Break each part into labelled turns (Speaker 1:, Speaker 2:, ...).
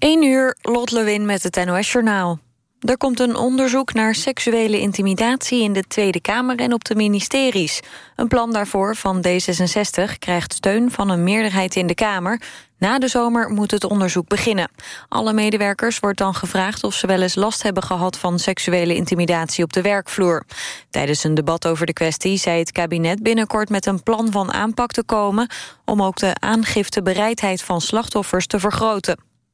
Speaker 1: 1 uur, Lot Lewin met het NOS-journaal. Er komt een onderzoek naar seksuele intimidatie in de Tweede Kamer en op de ministeries. Een plan daarvoor van D66 krijgt steun van een meerderheid in de Kamer. Na de zomer moet het onderzoek beginnen. Alle medewerkers wordt dan gevraagd of ze wel eens last hebben gehad van seksuele intimidatie op de werkvloer. Tijdens een debat over de kwestie zei het kabinet binnenkort met een plan van aanpak te komen om ook de aangiftebereidheid van slachtoffers te vergroten.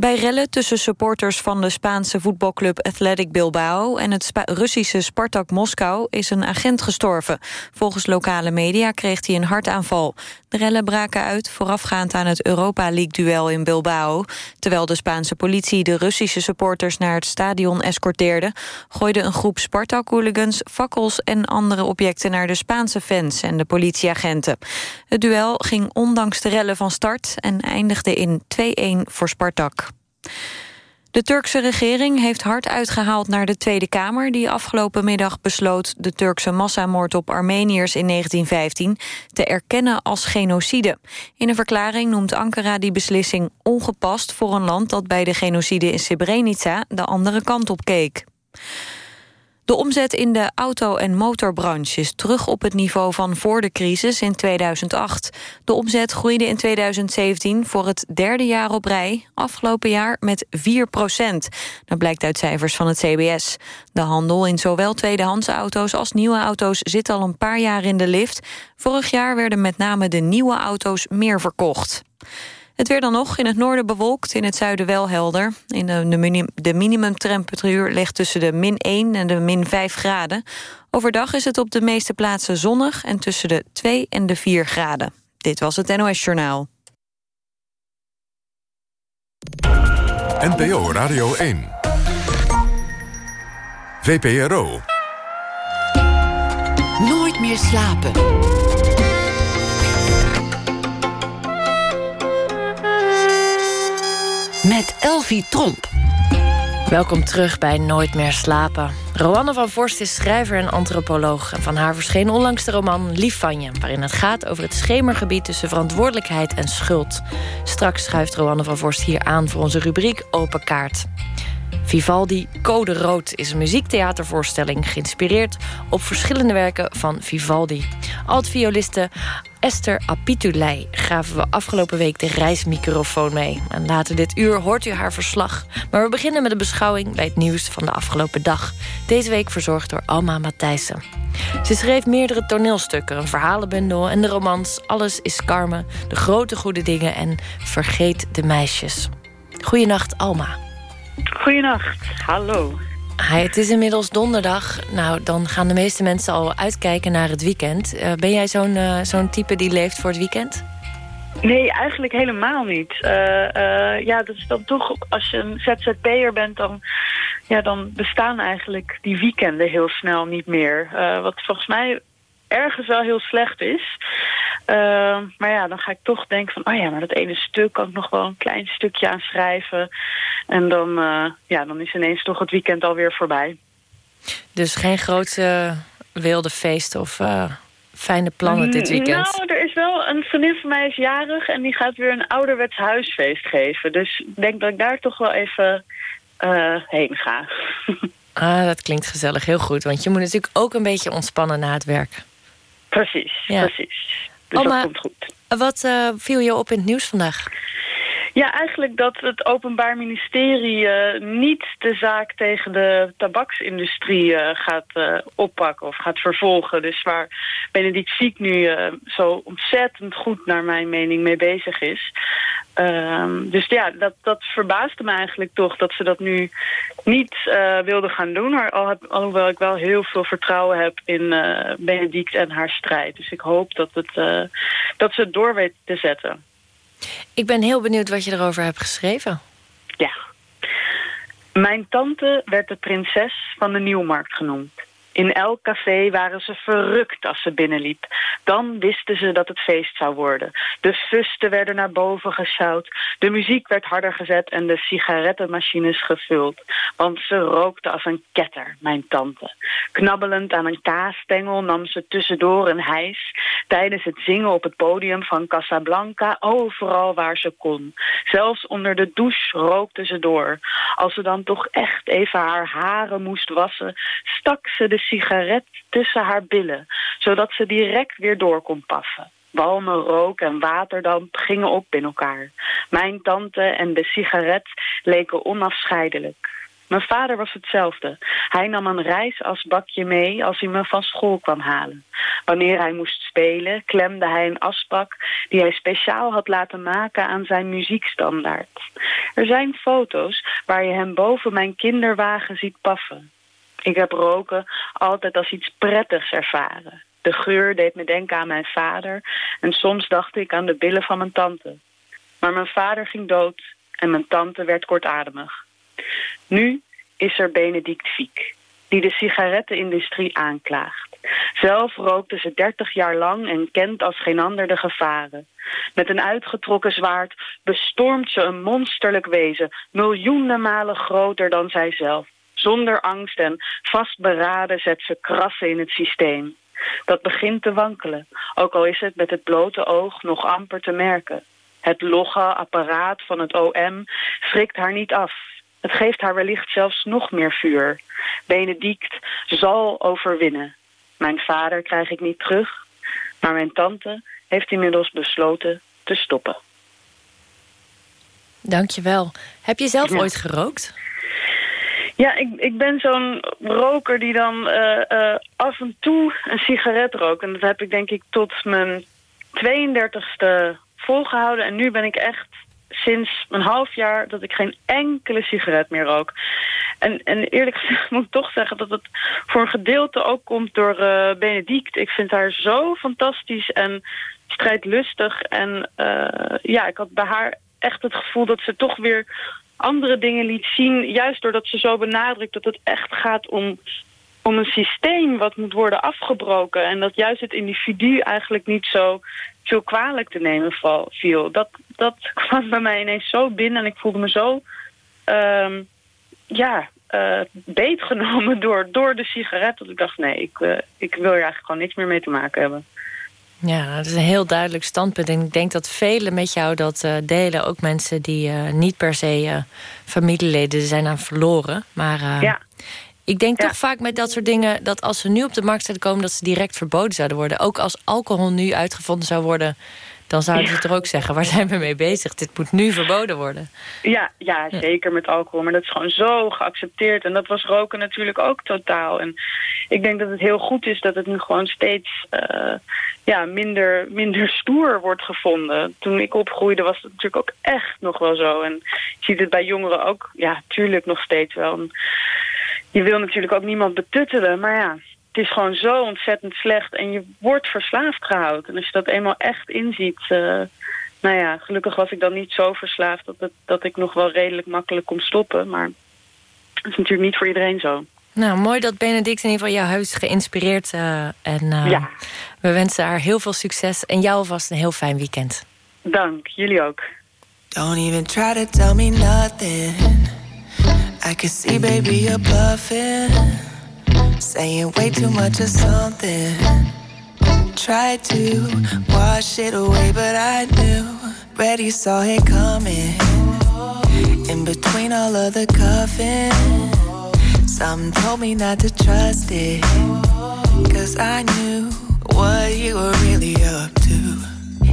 Speaker 1: Bij rellen tussen supporters van de Spaanse voetbalclub Athletic Bilbao... en het Russische Spartak Moskou is een agent gestorven. Volgens lokale media kreeg hij een hartaanval. De rellen braken uit voorafgaand aan het Europa League-duel in Bilbao. Terwijl de Spaanse politie de Russische supporters naar het stadion escorteerde... gooide een groep Spartak-hooligans fakkels en andere objecten... naar de Spaanse fans en de politieagenten. Het duel ging ondanks de rellen van start... en eindigde in 2-1 voor Spartak. De Turkse regering heeft hard uitgehaald naar de Tweede Kamer... die afgelopen middag besloot de Turkse massamoord op Armeniërs in 1915... te erkennen als genocide. In een verklaring noemt Ankara die beslissing ongepast... voor een land dat bij de genocide in Srebrenica de andere kant op keek. De omzet in de auto- en motorbranche is terug op het niveau van voor de crisis in 2008. De omzet groeide in 2017 voor het derde jaar op rij, afgelopen jaar met 4 procent. Dat blijkt uit cijfers van het CBS. De handel in zowel tweedehands auto's als nieuwe auto's zit al een paar jaar in de lift. Vorig jaar werden met name de nieuwe auto's meer verkocht. Het weer dan nog, in het noorden bewolkt, in het zuiden wel helder. In de, de, de minimumtemperatuur ligt tussen de min 1 en de min 5 graden. Overdag is het op de meeste plaatsen zonnig en tussen de 2 en de 4 graden. Dit was het NOS Journaal.
Speaker 2: NPO Radio 1. VPRO.
Speaker 3: Nooit meer slapen. Met Elvie Tromp.
Speaker 4: Welkom terug bij Nooit meer slapen. Roanne van Vorst is schrijver en antropoloog. En van haar verscheen onlangs de roman Lief van je... waarin het gaat over het schemergebied tussen verantwoordelijkheid en schuld. Straks schuift Roanne van Vorst hier aan voor onze rubriek Open Kaart. Vivaldi Code Rood is een muziektheatervoorstelling... geïnspireerd op verschillende werken van Vivaldi. Alt-violiste Esther Apitulei gaven we afgelopen week de reismicrofoon mee. En later dit uur hoort u haar verslag. Maar we beginnen met een beschouwing bij het nieuws van de afgelopen dag. Deze week verzorgd door Alma Matthijssen. Ze schreef meerdere toneelstukken, een verhalenbundel en de romans Alles is Carmen, De Grote Goede Dingen en Vergeet de Meisjes. Goedenacht, Alma.
Speaker 5: Goedenacht, hallo.
Speaker 4: Hi, het is inmiddels donderdag. Nou, dan gaan de meeste mensen al uitkijken naar het weekend. Uh, ben jij zo'n uh, zo'n type die leeft voor het weekend?
Speaker 5: Nee, eigenlijk helemaal niet. Uh, ja, dat is dan toch, als je een ZZP'er bent, dan, ja, dan bestaan eigenlijk die weekenden heel snel niet meer. wat volgens mij ergens wel heel slecht is. Uh, maar ja, dan ga ik toch denken van... oh ja, maar dat ene stuk kan ik nog wel een klein stukje aan schrijven. En dan, uh, ja, dan is ineens toch het weekend alweer voorbij.
Speaker 4: Dus geen grote wilde feesten of uh, fijne plannen dit weekend?
Speaker 5: Nou, er is wel... Een vriendin van mij is jarig en die gaat weer een ouderwets huisfeest geven. Dus ik denk dat ik daar toch wel even heen ga.
Speaker 4: ah, dat klinkt gezellig. Heel goed. Want je moet natuurlijk ook een beetje ontspannen na het werk.
Speaker 5: Precies, ja. precies. Dus
Speaker 4: Oma,
Speaker 5: dat komt goed.
Speaker 4: Wat uh, viel je op in het nieuws vandaag?
Speaker 5: Ja, eigenlijk dat het Openbaar Ministerie uh, niet de zaak tegen de tabaksindustrie uh, gaat uh, oppakken of gaat vervolgen. Dus waar Benedict Ziek nu zo ontzettend goed naar mijn mening mee bezig is. Um, dus ja, dat, dat verbaasde me eigenlijk toch dat ze dat nu niet wilden gaan doen. Alhoewel ik wel heel veel vertrouwen heb in Benedict en haar strijd. Dus ik hoop dat, het, dat ze het door weet te zetten.
Speaker 4: Ik ben heel benieuwd wat je erover hebt geschreven.
Speaker 5: Ja. Mijn tante werd de prinses van de Nieuwmarkt genoemd. In elk café waren ze verrukt als ze binnenliep. Dan wisten ze dat het feest zou worden. De fusten werden naar boven gesjouwd. De muziek werd harder gezet en de sigarettenmachines gevuld. Want ze rookte als een ketter, mijn tante. Knabbelend aan een kaasstengel nam ze tussendoor een hijs. Tijdens het zingen op het podium van Casablanca, overal waar ze kon. Zelfs onder de douche rookte ze door. Als ze dan toch echt even haar haren moest wassen, stak ze de sigaret tussen haar billen, zodat ze direct weer door kon paffen. Walmen, rook en waterdamp gingen op in elkaar. Mijn tante en de sigaret leken onafscheidelijk. Mijn vader was hetzelfde. Hij nam een reisasbakje mee als hij me van school kwam halen. Wanneer hij moest spelen, klemde hij een asbak die hij speciaal had laten maken aan zijn muziekstandaard. Er zijn foto's waar je hem boven mijn kinderwagen ziet paffen. Ik heb roken altijd als iets prettigs ervaren. De geur deed me denken aan mijn vader en soms dacht ik aan de billen van mijn tante. Maar mijn vader ging dood en mijn tante werd kortademig. Nu is er Benedict Fiek, die de sigarettenindustrie aanklaagt. Zelf rookte ze dertig jaar lang en kent als geen ander de gevaren. Met een uitgetrokken zwaard bestormt ze een monsterlijk wezen, miljoenen malen groter dan zijzelf. Zonder angst en vastberaden zet ze krassen in het systeem. Dat begint te wankelen, ook al is het met het blote oog nog amper te merken. Het logge apparaat van het OM schrikt haar niet af. Het geeft haar wellicht zelfs nog meer vuur. Benedict zal overwinnen. Mijn vader krijg ik niet terug, maar mijn tante heeft inmiddels besloten te stoppen.
Speaker 4: Dankjewel. Heb je zelf ooit gerookt?
Speaker 5: Ja, ik, ik ben zo'n roker die dan uh, uh, af en toe een sigaret rookt. En dat heb ik denk ik tot mijn 32e volgehouden. En nu ben ik echt sinds een half jaar dat ik geen enkele sigaret meer rook. En, en eerlijk gezegd moet ik toch zeggen dat het voor een gedeelte ook komt door uh, Benedict. Ik vind haar zo fantastisch en strijdlustig. En ja, ik had bij haar echt het gevoel dat ze toch weer andere dingen liet zien. Juist doordat ze zo benadrukt dat het echt gaat om, om een systeem wat moet worden afgebroken. En dat juist het individu eigenlijk niet zo veel kwalijk te nemen viel. Dat, dat kwam bij mij ineens zo binnen en ik voelde me zo... Um, ja, uh, beetgenomen door, door de sigaret. Dat ik dacht, nee, ik, uh, ik wil er eigenlijk gewoon niks meer mee te maken hebben.
Speaker 4: Ja, dat is een heel duidelijk standpunt. En ik denk dat velen met jou dat uh, delen. Ook mensen die uh, niet per se uh, familieleden zijn aan verloren. Maar
Speaker 5: ja.
Speaker 4: ik denk ja. toch vaak met dat soort dingen... dat als ze nu op de markt zouden komen... dat ze direct verboden zouden worden. Ook als alcohol nu uitgevonden zou worden dan zouden ze toch ook zeggen, waar zijn we mee bezig? Dit moet nu verboden worden.
Speaker 5: Ja, ja, zeker met alcohol. Maar dat is gewoon zo geaccepteerd. En dat was roken natuurlijk ook totaal. En ik denk dat het heel goed is dat het nu gewoon steeds uh, ja, minder, minder stoer wordt gevonden. Toen ik opgroeide was het natuurlijk ook echt nog wel zo. En je ziet het bij jongeren ook, ja, tuurlijk nog steeds wel. En je wil natuurlijk ook niemand betuttelen, maar ja, het is gewoon zo ontzettend slecht en je wordt verslaafd gehouden. En als je dat eenmaal echt inziet... Uh, nou ja, gelukkig was ik dan niet zo verslaafd... dat, het, dat ik nog wel redelijk makkelijk kon stoppen. Maar het is natuurlijk niet voor iedereen zo.
Speaker 4: Nou, mooi dat Benedict in ieder geval jouw huis geïnspireerd. Uh, en uh,
Speaker 5: ja.
Speaker 4: we wensen haar heel veel succes. En jou alvast een heel fijn weekend.
Speaker 5: Dank, jullie ook.
Speaker 3: Don't even try to tell me nothing. I can see baby you're bluffing. Saying way too much of something. Tried to wash it away, but I knew. Ready saw it coming. In between all of the cuffing. Something told me not to trust it. Cause I knew what you were really up to.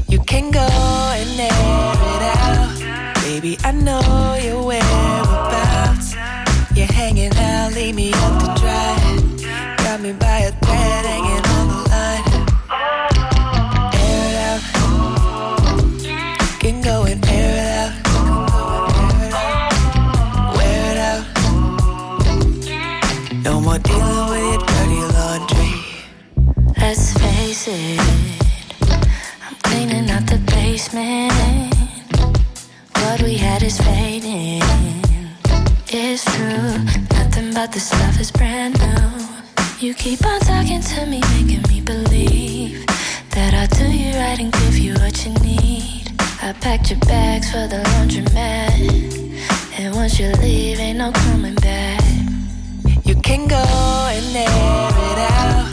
Speaker 3: You can go and air it out. Baby, I know your whereabouts. You're hanging out, leave me up. Got me by a thread hanging on the line. Air it out. Can go and air it out. Wear it out. No more dealing with your dirty laundry.
Speaker 6: Let's face it. I'm cleaning out the basement. What we had is fading. It's true. Nothing but the stuff is brand new.
Speaker 7: You keep on talking to me, making me believe that I'll do you right and give you what you need. I packed your bags for the laundromat, and once you leave, ain't no coming back.
Speaker 3: You can go and air it out.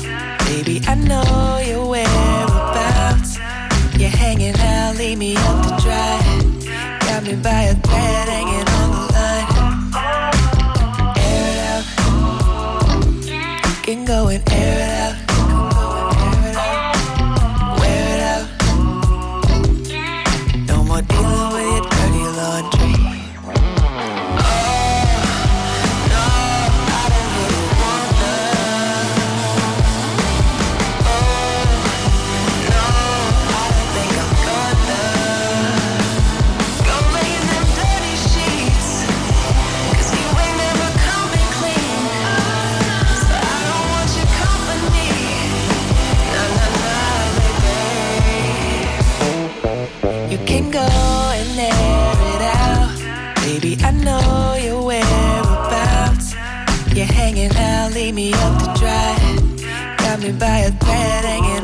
Speaker 3: Baby, I know your whereabouts. You're hanging out, leave me up to dry. Got me by a thread hanging You can go and air it out. Me by a thread hanging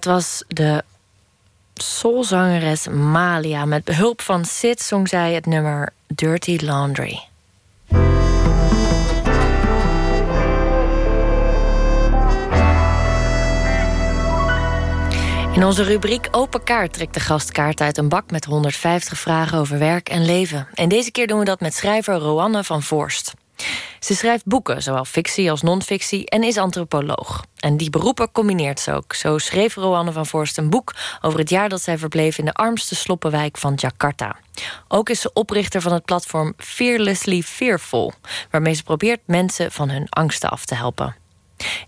Speaker 4: Dat was de soulzangeres Malia. Met behulp van Sid zong zij het nummer Dirty Laundry. In onze rubriek Open Kaart trekt de gastkaart uit een bak met 150 vragen over werk en leven. En deze keer doen we dat met schrijver Roanne van Voorst. Ze schrijft boeken, zowel fictie als non-fictie, en is antropoloog. En die beroepen combineert ze ook. Zo schreef Roanne van Voorst een boek over het jaar dat zij verbleef in de armste sloppenwijk van Jakarta. Ook is ze oprichter van het platform Fearlessly Fearful, waarmee ze probeert mensen van hun angsten af te helpen.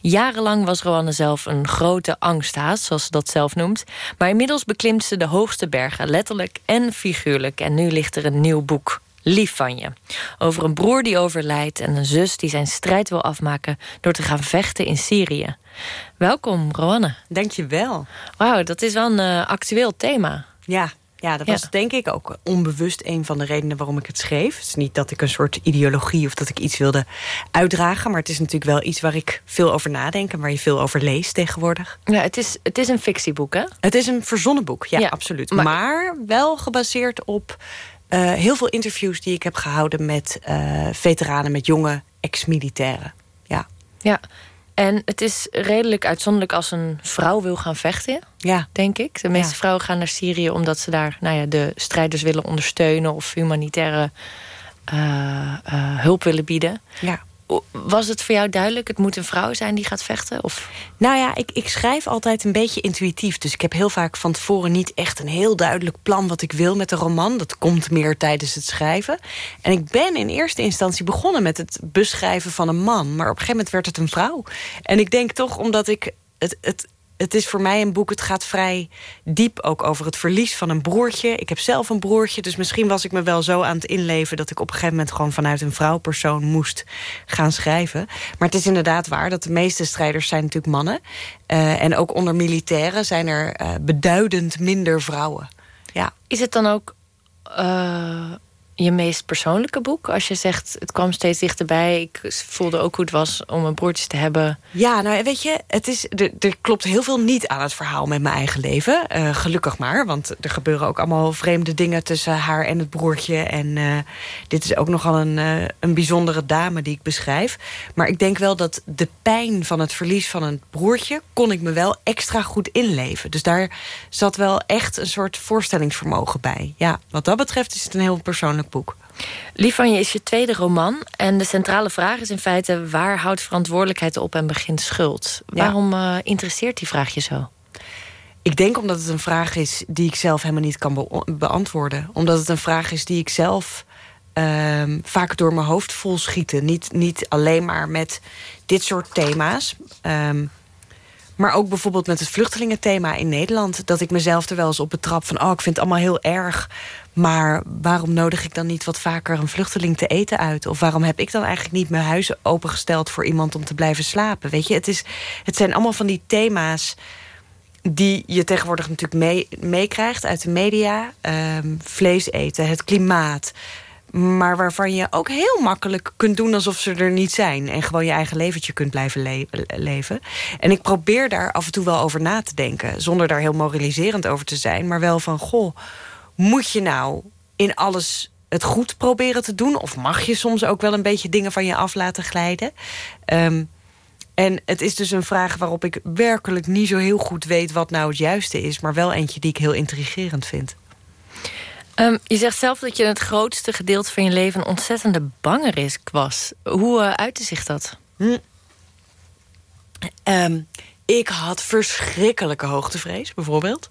Speaker 4: Jarenlang was Roanne zelf een grote angsthaas, zoals ze dat zelf noemt. Maar inmiddels beklimt ze de hoogste bergen, letterlijk en figuurlijk. En nu ligt er een nieuw boek, Lief van je. Over een broer die overlijdt en een zus die zijn strijd wil afmaken... door te gaan vechten in Syrië. Welkom, Roanne.
Speaker 8: Dank je wel.
Speaker 4: Wauw, dat is wel een uh, actueel thema.
Speaker 8: Ja, ja, dat was
Speaker 4: Ja.
Speaker 8: denk ik ook onbewust een van de redenen waarom ik het schreef. Het is niet dat ik een soort ideologie of dat ik iets wilde uitdragen... maar het is natuurlijk wel iets waar ik veel over nadenk... en waar je veel over leest tegenwoordig.
Speaker 4: Ja, het is, het is een fictieboek, hè?
Speaker 8: Het is een verzonnen boek, ja,
Speaker 4: Ja,
Speaker 8: absoluut.
Speaker 4: maar-
Speaker 8: Maar, wel gebaseerd op eh, heel veel interviews... die ik heb gehouden met eh, veteranen, met jonge ex-militairen. Ja,
Speaker 4: Ja. En het is redelijk uitzonderlijk als een vrouw wil gaan vechten,
Speaker 8: ja.
Speaker 4: denk ik. De meeste
Speaker 8: Ja.
Speaker 4: vrouwen gaan naar Syrië omdat ze daar nou ja, de strijders willen ondersteunen... of humanitaire eh, hulp willen bieden.
Speaker 8: ja.
Speaker 4: Was het voor jou duidelijk, het moet een vrouw zijn die gaat vechten? Of?
Speaker 8: Nou ja, ik, ik schrijf altijd een beetje intuïtief. Dus ik heb heel vaak van tevoren niet echt een heel duidelijk plan... wat ik wil met een roman. Dat komt meer tijdens het schrijven. En ik ben in eerste instantie begonnen met het beschrijven van een man. Maar op een gegeven moment werd het een vrouw. En ik denk toch, omdat ik... Het, het, het is voor mij een boek, het gaat vrij diep ook over het verlies van een broertje. Ik heb zelf een broertje, dus misschien was ik me wel zo aan het inleven... dat ik op een gegeven moment gewoon vanuit een vrouwpersoon moest gaan schrijven. Maar het is inderdaad waar dat de meeste strijders zijn natuurlijk mannen. Eh, en ook onder militairen zijn er eh, beduidend minder vrouwen. Ja.
Speaker 4: Is het dan ook eh, je meest persoonlijke boek? Als je zegt, het kwam steeds dichterbij. Ik voelde ook hoe het was om een broertje te hebben.
Speaker 8: Ja, nou weet je, het is, er, er klopt heel veel niet aan het verhaal met mijn eigen leven. Eh, gelukkig maar, want er gebeuren ook allemaal vreemde dingen tussen haar en het broertje. En eh, dit is ook nogal een, eh, een bijzondere dame die ik beschrijf. Maar ik denk wel dat de pijn van het verlies van een broertje... kon ik me wel extra goed inleven. Dus daar zat wel echt een soort voorstellingsvermogen bij. Ja, wat dat betreft is het een heel persoonlijk boek.
Speaker 4: Lief van je is je tweede roman. En de centrale vraag is in feite... waar houdt verantwoordelijkheid op en begint schuld?
Speaker 8: Ja.
Speaker 4: Waarom eh, interesseert die vraag je zo?
Speaker 8: Ik denk omdat het een vraag is die ik zelf helemaal niet kan beantwoorden. Omdat het een vraag is die ik zelf um, vaak door mijn hoofd vol schieten. Niet, niet alleen maar met dit soort thema's. Um, maar ook bijvoorbeeld met het vluchtelingenthema in Nederland. Dat ik mezelf er wel eens op betrap van... oh, ik vind het allemaal heel erg. Maar waarom nodig ik dan niet wat vaker een vluchteling te eten uit? Of waarom heb ik dan eigenlijk niet mijn huis opengesteld... voor iemand om te blijven slapen? Weet je, het, is, het zijn allemaal van die thema's die je tegenwoordig natuurlijk meekrijgt uit de media. Um, vlees eten, het klimaat, maar waarvan je ook heel makkelijk kunt doen alsof ze er niet zijn. En gewoon je eigen leventje kunt blijven leven. En ik probeer daar af en toe wel over na te denken. Zonder daar heel moraliserend over te zijn. Maar wel van, goh, moet je nou in alles het goed proberen te doen? Of mag je soms ook wel een beetje dingen van je af laten glijden? Um, en het is dus een vraag waarop ik werkelijk niet zo heel goed weet... wat nou het juiste is, maar wel eentje die ik heel intrigerend vind.
Speaker 4: Um, je zegt zelf dat je het grootste gedeelte van je leven... een ontzettende bangerik was. Hoe uh, uitte zich dat? Hm.
Speaker 8: Um, ik had verschrikkelijke hoogtevrees, bijvoorbeeld.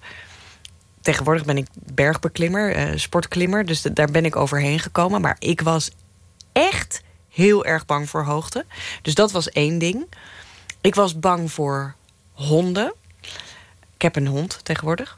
Speaker 8: Tegenwoordig ben ik bergbeklimmer, uh, sportklimmer. Dus daar ben ik overheen gekomen. Maar ik was echt heel erg bang voor hoogte. Dus dat was één ding. Ik was bang voor honden. Ik heb een hond tegenwoordig.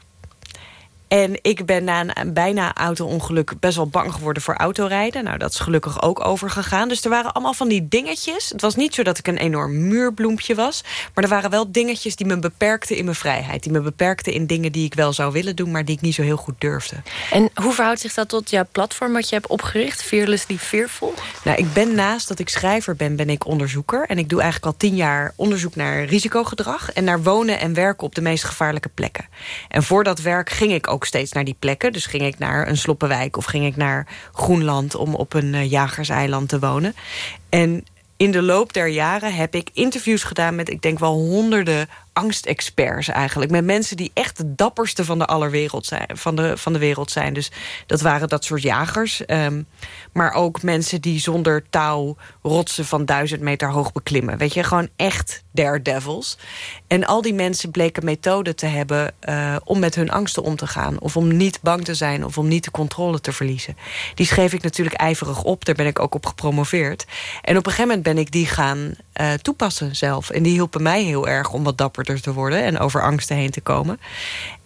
Speaker 8: En ik ben na een bijna auto-ongeluk best wel bang geworden voor autorijden. Nou, dat is gelukkig ook overgegaan. Dus er waren allemaal van die dingetjes. Het was niet zo dat ik een enorm muurbloempje was. Maar er waren wel dingetjes die me beperkten in mijn vrijheid. Die me beperkten in dingen die ik wel zou willen doen... maar die ik niet zo heel goed durfde.
Speaker 4: En hoe verhoudt zich dat tot jouw platform wat je hebt opgericht? Fearlessly Fearful?
Speaker 8: Nou, ik ben naast dat ik schrijver ben, ben ik onderzoeker. En ik doe eigenlijk al tien jaar onderzoek naar risicogedrag... en naar wonen en werken op de meest gevaarlijke plekken. En voor dat werk ging ik ook steeds naar die plekken. Dus ging ik naar een Sloppenwijk of ging ik naar Groenland... om op een uh, jagerseiland te wonen. En in de loop der jaren heb ik interviews gedaan met, ik denk wel honderden angstexperts eigenlijk. Met mensen die echt de dapperste van de, allerwereld zijn, van de, van de wereld zijn. Dus dat waren dat soort jagers. Um, maar ook mensen die zonder touw rotsen van duizend meter hoog beklimmen. Weet je, gewoon echt daredevils. En al die mensen bleken methoden te hebben uh, om met hun angsten om te gaan. Of om niet bang te zijn of om niet de controle te verliezen. Die schreef ik natuurlijk ijverig op. Daar ben ik ook op gepromoveerd. En op een gegeven moment ben ik die gaan uh, toepassen zelf. En die hielpen mij heel erg om wat dapperder te worden... en over angsten heen te komen.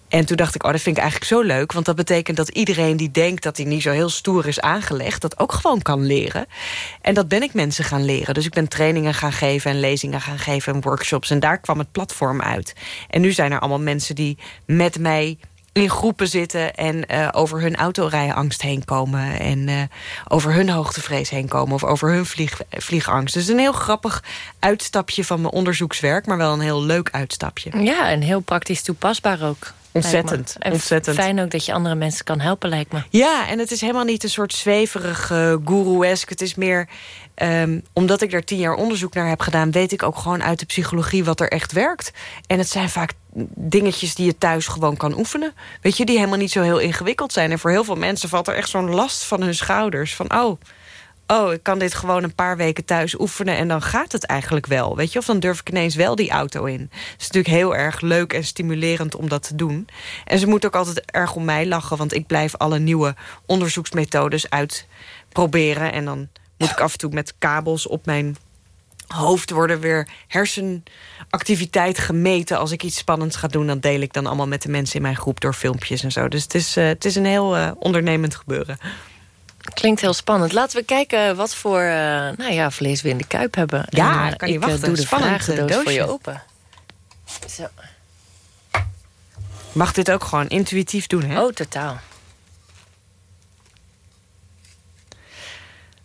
Speaker 8: En toen dacht ik, oh, dat vind ik eigenlijk zo leuk. Want dat betekent dat iedereen die denkt dat hij niet zo heel stoer is aangelegd... dat ook gewoon kan leren. En dat ben ik mensen gaan leren. Dus ik ben trainingen gaan geven en lezingen gaan geven en workshops. En daar kwam het platform uit. En nu zijn er allemaal mensen die met mij in groepen zitten en uh, over hun autorijangst heen komen... en uh, over hun hoogtevrees heen komen of over hun vlieg, vliegangst. Dus een heel grappig uitstapje van mijn onderzoekswerk... maar wel een heel leuk uitstapje.
Speaker 4: Ja, en heel praktisch toepasbaar ook.
Speaker 8: Ontzettend,
Speaker 4: en
Speaker 8: ontzettend.
Speaker 4: Fijn ook dat je andere mensen kan helpen, lijkt me.
Speaker 8: Ja, en het is helemaal niet een soort zweverig uh, guru-esk. Het is meer, um, omdat ik daar tien jaar onderzoek naar heb gedaan... weet ik ook gewoon uit de psychologie wat er echt werkt. En het zijn vaak dingetjes die je thuis gewoon kan oefenen. Weet je, die helemaal niet zo heel ingewikkeld zijn. En voor heel veel mensen valt er echt zo'n last van hun schouders. Van, oh, oh, ik kan dit gewoon een paar weken thuis oefenen... en dan gaat het eigenlijk wel, weet je? Of dan durf ik ineens wel die auto in. Het is natuurlijk heel erg leuk en stimulerend om dat te doen. En ze moeten ook altijd erg om mij lachen... want ik blijf alle nieuwe onderzoeksmethodes uitproberen... en dan moet ik af en toe met kabels op mijn hoofd worden weer hersenactiviteit gemeten. Als ik iets spannends ga doen, dan deel ik dan allemaal met de mensen in mijn groep door filmpjes en zo. Dus het is, uh, het is een heel uh, ondernemend gebeuren.
Speaker 4: Klinkt heel spannend. Laten we kijken wat voor uh, nou ja, vlees we in de kuip hebben.
Speaker 8: Ja, en, kan je
Speaker 4: ik
Speaker 8: wachten.
Speaker 4: doe de
Speaker 8: Spannend
Speaker 4: vragendoos voor je open.
Speaker 8: Zo. Mag dit ook gewoon intuïtief doen, hè?
Speaker 4: Oh, totaal.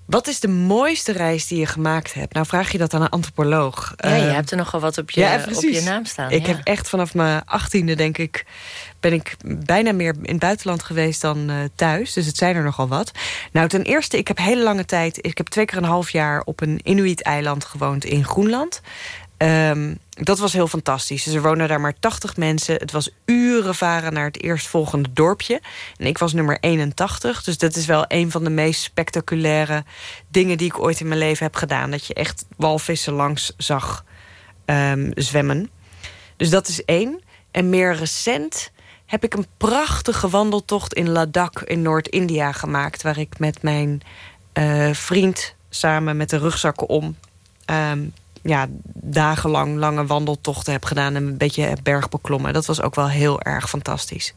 Speaker 8: Wat is de mooiste reis die je gemaakt hebt? Nou vraag je dat aan een antropoloog.
Speaker 4: Ja, je uh, hebt er nogal wat op je, ja, op je naam staan.
Speaker 8: Ik
Speaker 4: ja.
Speaker 8: heb echt vanaf mijn achttiende, denk ik... ben ik bijna meer in het buitenland geweest dan uh, thuis. Dus het zijn er nogal wat. Nou, ten eerste, ik heb hele lange tijd... ik heb twee keer een half jaar op een Inuit-eiland gewoond in Groenland. Um, dat was heel fantastisch. Dus er wonen daar maar 80 mensen. Het was uren varen naar het eerstvolgende dorpje. En ik was nummer 81. Dus dat is wel een van de meest spectaculaire dingen... die ik ooit in mijn leven heb gedaan. Dat je echt walvissen langs zag um, zwemmen. Dus dat is één. En meer recent heb ik een prachtige wandeltocht in Ladakh in Noord-India gemaakt... waar ik met mijn uh, vriend samen met de rugzakken om... Um, ja, dagenlang lange wandeltochten heb gedaan... en een beetje berg beklommen. Dat was ook wel heel erg fantastisch.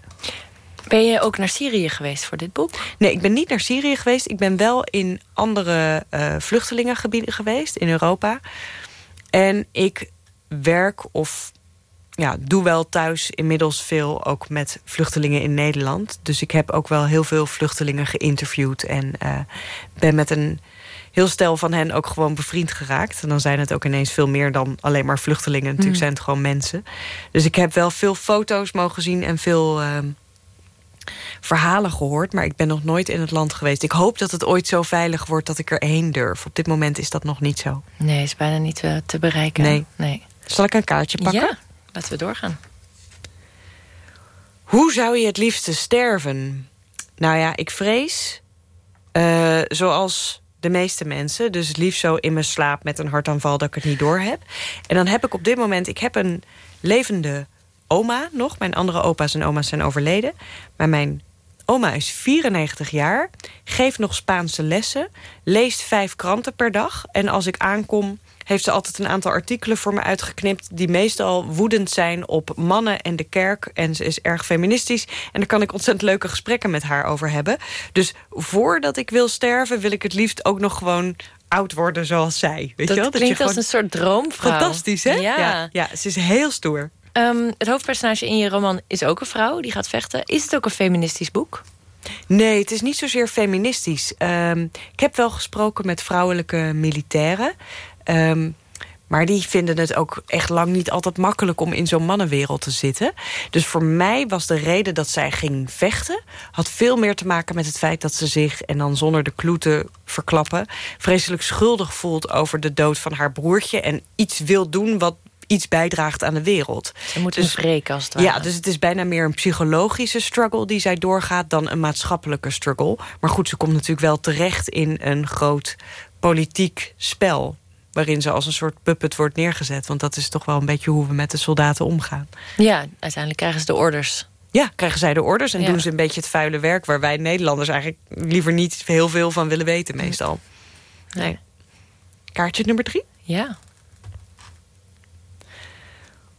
Speaker 4: Ben je ook naar Syrië geweest voor dit boek?
Speaker 8: Nee, ik ben niet naar Syrië geweest. Ik ben wel in andere uh, vluchtelingengebieden geweest in Europa. En ik werk of ja, doe wel thuis inmiddels veel ook met vluchtelingen in Nederland. Dus ik heb ook wel heel veel vluchtelingen geïnterviewd. En uh, ben met een heel stel van hen ook gewoon bevriend geraakt. En dan zijn het ook ineens veel meer dan alleen maar vluchtelingen. Natuurlijk mm. zijn het gewoon mensen. Dus ik heb wel veel foto's mogen zien en veel... Uh, verhalen gehoord, maar ik ben nog nooit in het land geweest. Ik hoop dat het ooit zo veilig wordt dat ik erheen durf. Op dit moment is dat nog niet zo.
Speaker 4: Nee, is bijna niet uh, te bereiken.
Speaker 8: Nee.
Speaker 4: nee.
Speaker 8: Zal ik een kaartje pakken?
Speaker 4: Ja, laten we doorgaan.
Speaker 8: Hoe zou je het liefste sterven? Nou ja, ik vrees, uh, zoals de meeste mensen... dus liefst zo in mijn slaap met een hartaanval dat ik het niet door heb. En dan heb ik op dit moment... ik heb een levende oma nog. Mijn andere opa's en oma's zijn overleden. Maar mijn oma is 94 jaar, geeft nog Spaanse lessen... leest vijf kranten per dag. En als ik aankom heeft ze altijd een aantal artikelen voor me uitgeknipt... die meestal woedend zijn op mannen en de kerk. En ze is erg feministisch. En daar kan ik ontzettend leuke gesprekken met haar over hebben. Dus voordat ik wil sterven... wil ik het liefst ook nog gewoon oud worden zoals zij. Weet
Speaker 4: dat
Speaker 8: je wel?
Speaker 4: klinkt dat je als een soort droomvrouw.
Speaker 8: Fantastisch, hè?
Speaker 4: Ja.
Speaker 8: ja. Ja, ze is heel stoer.
Speaker 4: Um, het hoofdpersonage in je roman is ook een vrouw, die gaat vechten. Is het ook een feministisch boek?
Speaker 8: Nee, het is niet zozeer feministisch. Um, ik heb wel gesproken met vrouwelijke militairen. Um, maar die vinden het ook echt lang niet altijd makkelijk om in zo'n mannenwereld te zitten. Dus voor mij was de reden dat zij ging vechten... had veel meer te maken met het feit dat ze zich... en dan zonder de kloe te verklappen... vreselijk schuldig voelt over de dood van haar broertje... en iets wil doen wat iets bijdraagt aan de wereld.
Speaker 4: Ze moet dus wreken als het
Speaker 8: ware. Ja, dus het is bijna meer een psychologische struggle die zij doorgaat... dan een maatschappelijke struggle. Maar goed, ze komt natuurlijk wel terecht in een groot politiek spel waarin ze als een soort puppet wordt neergezet. Want dat is toch wel een beetje hoe we met de soldaten omgaan.
Speaker 4: Ja, uiteindelijk krijgen ze de orders.
Speaker 8: Ja, krijgen zij de orders en doen ze een beetje het vuile werk... waar wij Nederlanders eigenlijk liever niet heel veel van willen weten meestal. Nee. Kaartje nummer drie?
Speaker 4: Ja.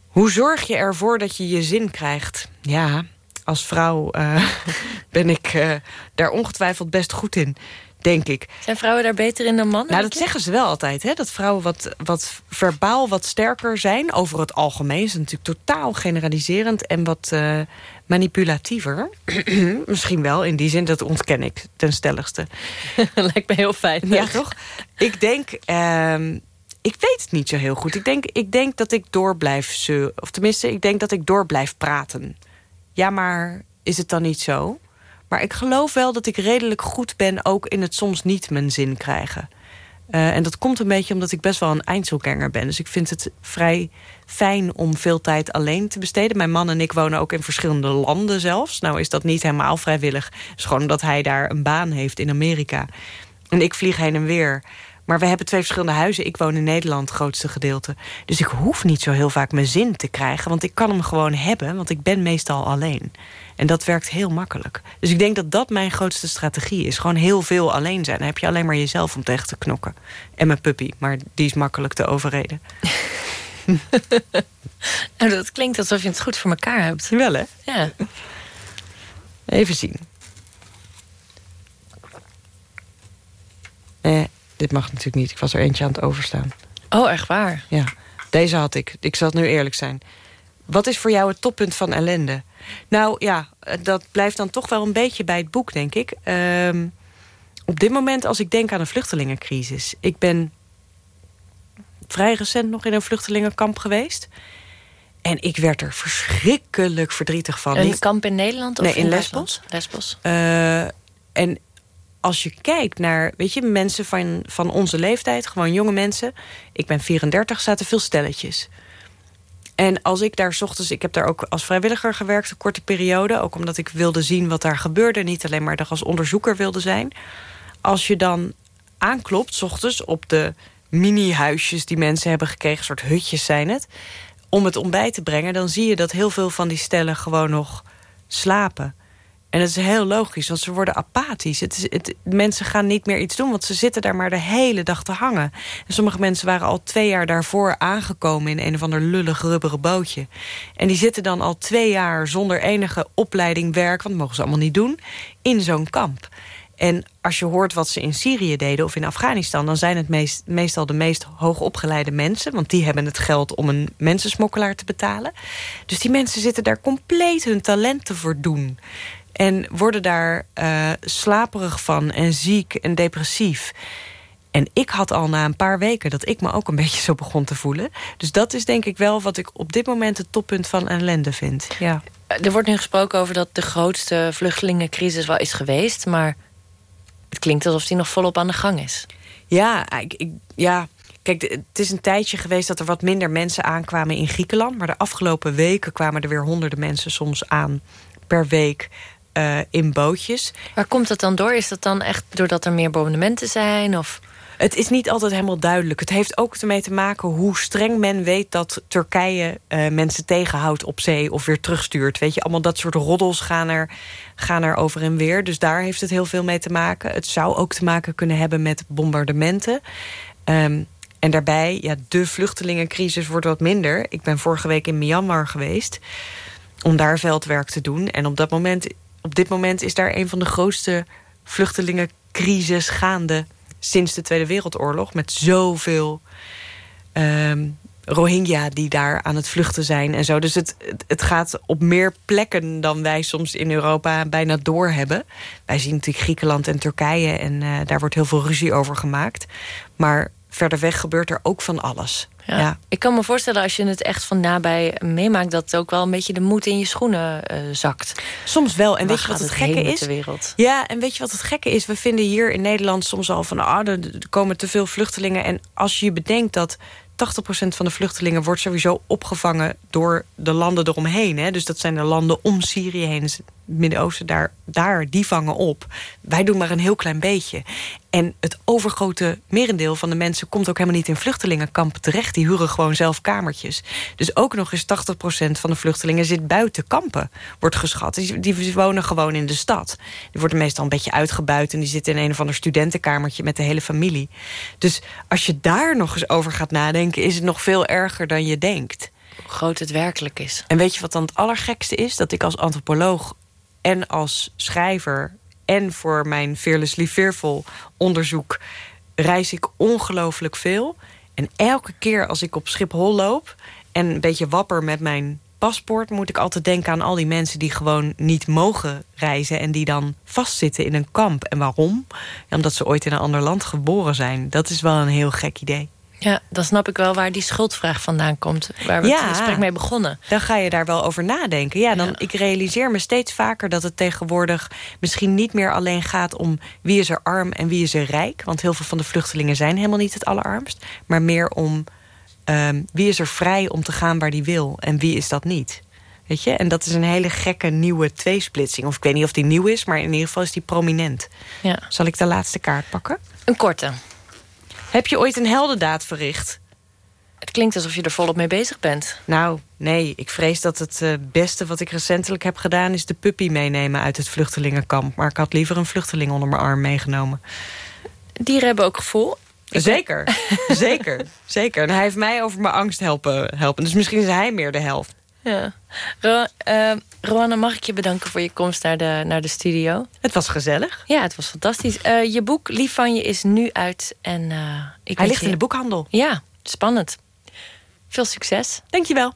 Speaker 8: Hoe zorg je ervoor dat je je zin krijgt? Ja, als vrouw uh, ben ik uh, daar ongetwijfeld best goed in denk ik.
Speaker 4: Zijn vrouwen daar beter in dan mannen?
Speaker 8: Nou, dat zeggen ze wel altijd. Hè? Dat vrouwen wat, wat verbaal wat sterker zijn. Over het algemeen is natuurlijk totaal generaliserend... en wat uh, manipulatiever. Misschien wel, in die zin, dat ontken ik ten stelligste.
Speaker 4: Lijkt me heel fijn.
Speaker 8: Ja, toch? Ik denk... Uh, ik weet het niet zo heel goed. Ik denk, ik denk dat ik door blijf... Of tenminste, ik denk dat ik door blijf praten. Ja, maar is het dan niet zo? Maar ik geloof wel dat ik redelijk goed ben... ook in het soms niet mijn zin krijgen. Uh, en dat komt een beetje omdat ik best wel een eindselganger ben. Dus ik vind het vrij fijn om veel tijd alleen te besteden. Mijn man en ik wonen ook in verschillende landen zelfs. Nou is dat niet helemaal vrijwillig. Het is gewoon omdat hij daar een baan heeft in Amerika. En ik vlieg heen en weer. Maar we hebben twee verschillende huizen. Ik woon in Nederland, het grootste gedeelte. Dus ik hoef niet zo heel vaak mijn zin te krijgen. Want ik kan hem gewoon hebben, want ik ben meestal alleen. En dat werkt heel makkelijk. Dus ik denk dat dat mijn grootste strategie is. Gewoon heel veel alleen zijn. Dan heb je alleen maar jezelf om tegen te knokken. En mijn puppy, maar die is makkelijk te overreden.
Speaker 4: nou, dat klinkt alsof je het goed voor elkaar hebt.
Speaker 8: Wel, hè?
Speaker 4: Ja.
Speaker 8: Even zien. Eh, dit mag natuurlijk niet. Ik was er eentje aan het overstaan.
Speaker 4: Oh, echt waar?
Speaker 8: Ja, deze had ik. Ik zal het nu eerlijk zijn. Wat is voor jou het toppunt van ellende? Nou ja, dat blijft dan toch wel een beetje bij het boek, denk ik. Um, op dit moment, als ik denk aan een vluchtelingencrisis... ik ben vrij recent nog in een vluchtelingenkamp geweest... En ik werd er verschrikkelijk verdrietig van.
Speaker 4: Een kamp in Nederland? Of
Speaker 8: nee, in, Lesbos.
Speaker 4: Lesbos.
Speaker 8: Uh, en als je kijkt naar weet je, mensen van, van onze leeftijd... gewoon jonge mensen, ik ben 34, zaten veel stelletjes... En als ik daar ochtends... Ik heb daar ook als vrijwilliger gewerkt, een korte periode. Ook omdat ik wilde zien wat daar gebeurde. Niet alleen maar als onderzoeker wilde zijn. Als je dan aanklopt, ochtends, op de mini-huisjes die mensen hebben gekregen. soort hutjes zijn het. om het ontbijt te brengen... dan zie je dat heel veel van die stellen gewoon nog slapen. En dat is heel logisch, want ze worden apathisch. Het is, het, mensen gaan niet meer iets doen, want ze zitten daar maar de hele dag te hangen. En sommige mensen waren al twee jaar daarvoor aangekomen... in een of ander lullig rubberen bootje. En die zitten dan al twee jaar zonder enige opleiding werk... want dat mogen ze allemaal niet doen, in zo'n kamp. En als je hoort wat ze in Syrië deden of in Afghanistan... dan zijn het meest, meestal de meest hoogopgeleide mensen... want die hebben het geld om een mensensmokkelaar te betalen. Dus die mensen zitten daar compleet hun talenten voor doen. En worden daar uh, slaperig van en ziek en depressief. En ik had al na een paar weken dat ik me ook een beetje zo begon te voelen. Dus dat is denk ik wel wat ik op dit moment het toppunt van ellende vind. Ja.
Speaker 4: Er wordt nu gesproken over dat de grootste vluchtelingencrisis wel is geweest... maar het klinkt alsof die nog volop aan de gang is.
Speaker 8: Ja, ik, ik, ja, kijk, het is een tijdje geweest dat er wat minder mensen aankwamen in Griekenland. Maar de afgelopen weken kwamen er weer honderden mensen soms aan per week uh, in bootjes.
Speaker 4: Waar komt dat dan door? Is dat dan echt doordat er meer bombardementen zijn? Of...
Speaker 8: Het is niet altijd helemaal duidelijk. Het heeft ook ermee te maken hoe streng men weet... dat Turkije uh, mensen tegenhoudt op zee of weer terugstuurt. Weet je, allemaal dat soort roddels gaan er, gaan er over en weer. Dus daar heeft het heel veel mee te maken. Het zou ook te maken kunnen hebben met bombardementen. Um, en daarbij, ja, de vluchtelingencrisis wordt wat minder. Ik ben vorige week in Myanmar geweest om daar veldwerk te doen. En op dat moment op dit moment is daar een van de grootste vluchtelingencrisis gaande... sinds de Tweede Wereldoorlog, met zoveel um, Rohingya die daar aan het vluchten zijn en zo. Dus het, het gaat op meer plekken dan wij soms in Europa bijna doorhebben. Wij zien natuurlijk Griekenland en Turkije en uh, daar wordt heel veel ruzie over gemaakt. Maar verder weg gebeurt er ook van alles. Ja.
Speaker 4: Ik kan me voorstellen als je het echt van nabij meemaakt... dat ook wel een beetje de moed in je schoenen uh, zakt.
Speaker 8: Soms wel. En weet je wat het, gekke is?
Speaker 4: Wereld?
Speaker 8: Ja, en weet je wat het gekke is? We vinden hier in Nederland soms al van... ah, er komen te veel vluchtelingen. En als je bedenkt dat 80% van de vluchtelingen wordt sowieso opgevangen door de landen eromheen. Hè? Dus dat zijn de landen om Syrië heen. Midden-Oosten, daar, daar, die vangen op. Wij doen maar een heel klein beetje. En het overgrote merendeel van de mensen... komt ook helemaal niet in vluchtelingenkampen terecht. Die huren gewoon zelf kamertjes. Dus ook nog eens 80% van de vluchtelingen zit buiten kampen, wordt geschat. Die, die wonen gewoon in de stad. Die worden meestal een beetje uitgebuit... en die zitten in een of ander studentenkamertje met de hele familie. Dus als je daar nog eens over gaat nadenken... is het nog veel erger dan je denkt.
Speaker 4: Hoe groot het werkelijk is.
Speaker 8: En weet je wat dan het allergekste is? Dat ik als antropoloog en als schrijver... en voor mijn Fearlessly Fearful onderzoek... reis ik ongelooflijk veel. En elke keer als ik op Schiphol loop... en een beetje wapper met mijn paspoort... moet ik altijd denken aan al die mensen die gewoon niet mogen reizen... en die dan vastzitten in een kamp. En waarom? omdat ze ooit in een ander land geboren zijn. Dat is wel een heel gek idee.
Speaker 4: Ja, dan snap ik wel waar die schuldvraag vandaan komt. Waar we het gesprek mee begonnen.
Speaker 8: Dan ga je daar wel over nadenken. Ja, dan, Ik realiseer me steeds vaker dat het tegenwoordig... misschien niet meer alleen gaat om wie is er arm en wie is er rijk. Want heel veel van de vluchtelingen zijn helemaal niet het allerarmst. Maar meer om um, wie is er vrij om te gaan waar die wil. En wie is dat niet. Weet je? En dat is een hele gekke nieuwe tweesplitsing. Of ik weet niet of die nieuw is, maar in ieder geval is die prominent. Ja. Zal ik de laatste kaart pakken?
Speaker 4: Een korte.
Speaker 8: Heb je ooit een heldendaad verricht?
Speaker 4: Het klinkt alsof je er volop mee bezig bent.
Speaker 8: Nou, nee. Ik vrees dat het uh, beste wat ik recentelijk heb gedaan... is de puppy meenemen uit het vluchtelingenkamp. Maar ik had liever een vluchteling onder mijn arm meegenomen.
Speaker 4: Dieren hebben ook gevoel.
Speaker 8: zeker, zeker, zeker. En hij heeft mij over mijn angst helpen, helpen. Dus misschien is hij meer de helft.
Speaker 4: Ja. Ro uh, mag ik je bedanken voor je komst naar de, naar de studio.
Speaker 8: Het was gezellig.
Speaker 4: Ja, het was fantastisch. Uh, je boek Lief van je is nu uit. En, uh,
Speaker 8: ik Hij ligt in de boekhandel.
Speaker 4: Ja, spannend. Veel succes.
Speaker 8: Dankjewel.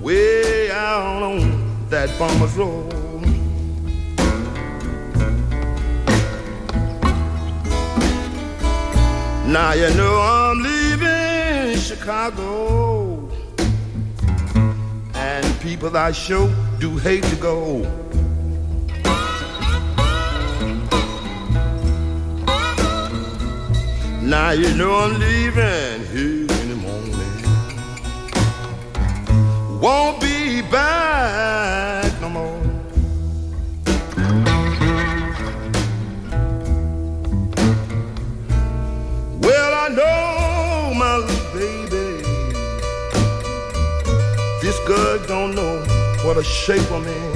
Speaker 8: Way out on that farmer's road. Now you know I'm leaving Chicago, and people
Speaker 9: I sure do hate to go. Now you know I'm leaving here Won't be back no more. Well, I know my little baby. This girl don't know what a shape I'm in.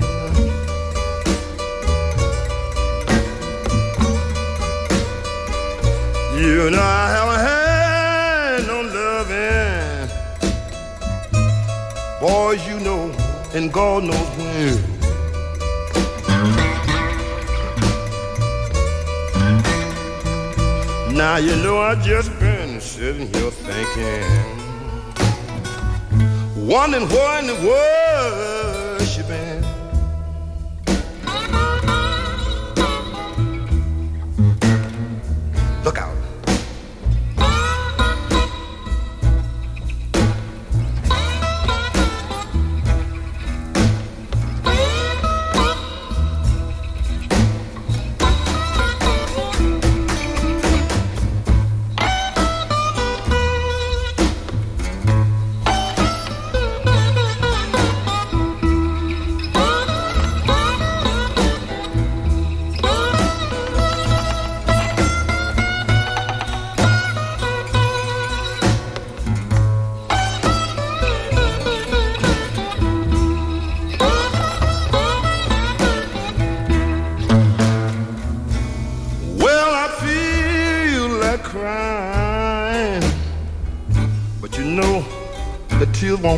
Speaker 9: You know I Boys, you know, and God knows when. Now you know I just been sitting here thinking, wondering where in the world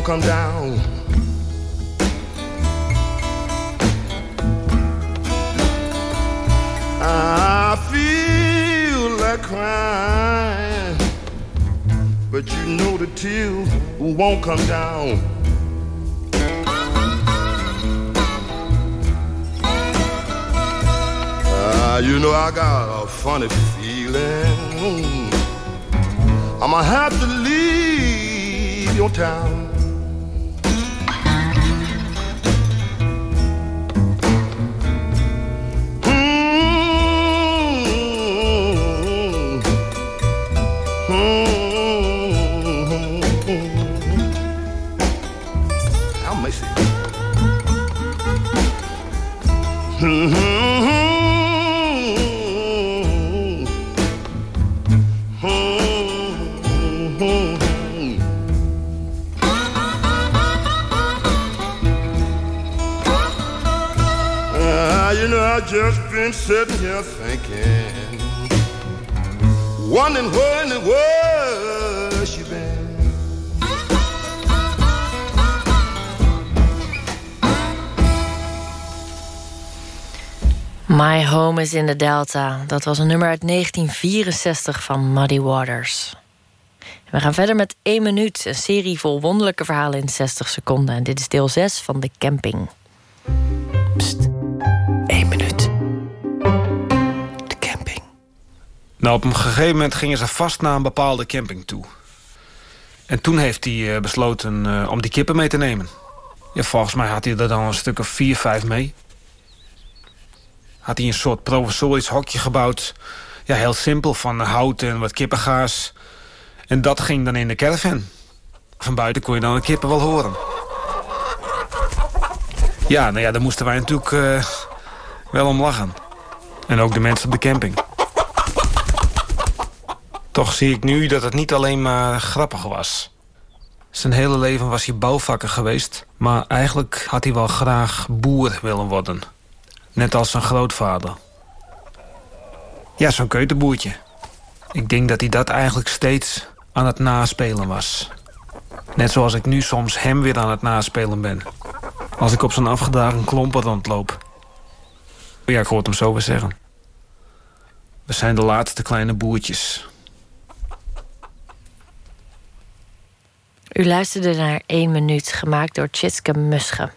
Speaker 9: come down. I feel like crying, but you know the tears won't come down. Ah, you know I got a funny feeling. I'ma have to leave your town. Sitting here thinking, wondering where in the world.
Speaker 4: My Home is in the Delta. Dat was een nummer uit 1964 van Muddy Waters. We gaan verder met 1 minuut. Een serie vol wonderlijke verhalen in 60 seconden. En dit is deel 6 van De Camping.
Speaker 10: Pst,
Speaker 11: Nou, op een gegeven moment gingen ze vast naar een bepaalde camping toe. En toen heeft hij eh, besloten eh, om die kippen mee te nemen. Ja, volgens mij had hij er dan een stuk of vier, vijf mee. Had hij een soort provisorisch hokje gebouwd. Ja, heel simpel, van hout en wat kippengaas. En dat ging dan in de caravan. Van buiten kon je dan de kippen wel horen. Ja, nou ja, daar moesten wij natuurlijk eh, wel om lachen. En ook de mensen op de camping. Toch zie ik nu dat het niet alleen maar grappig was. Zijn hele leven was hij bouwvakker geweest... maar eigenlijk had hij wel graag boer willen worden. Net als zijn grootvader. Ja, zo'n keuterboertje. Ik denk dat hij dat eigenlijk steeds aan het naspelen was. Net zoals ik nu soms hem weer aan het naspelen ben. Als ik op zo'n afgedragen klompen rondloop. Ja, ik hoor het hem zo weer zeggen. We zijn de laatste kleine boertjes.
Speaker 4: U luisterde naar 1 minuut, gemaakt door Tjitske Musche.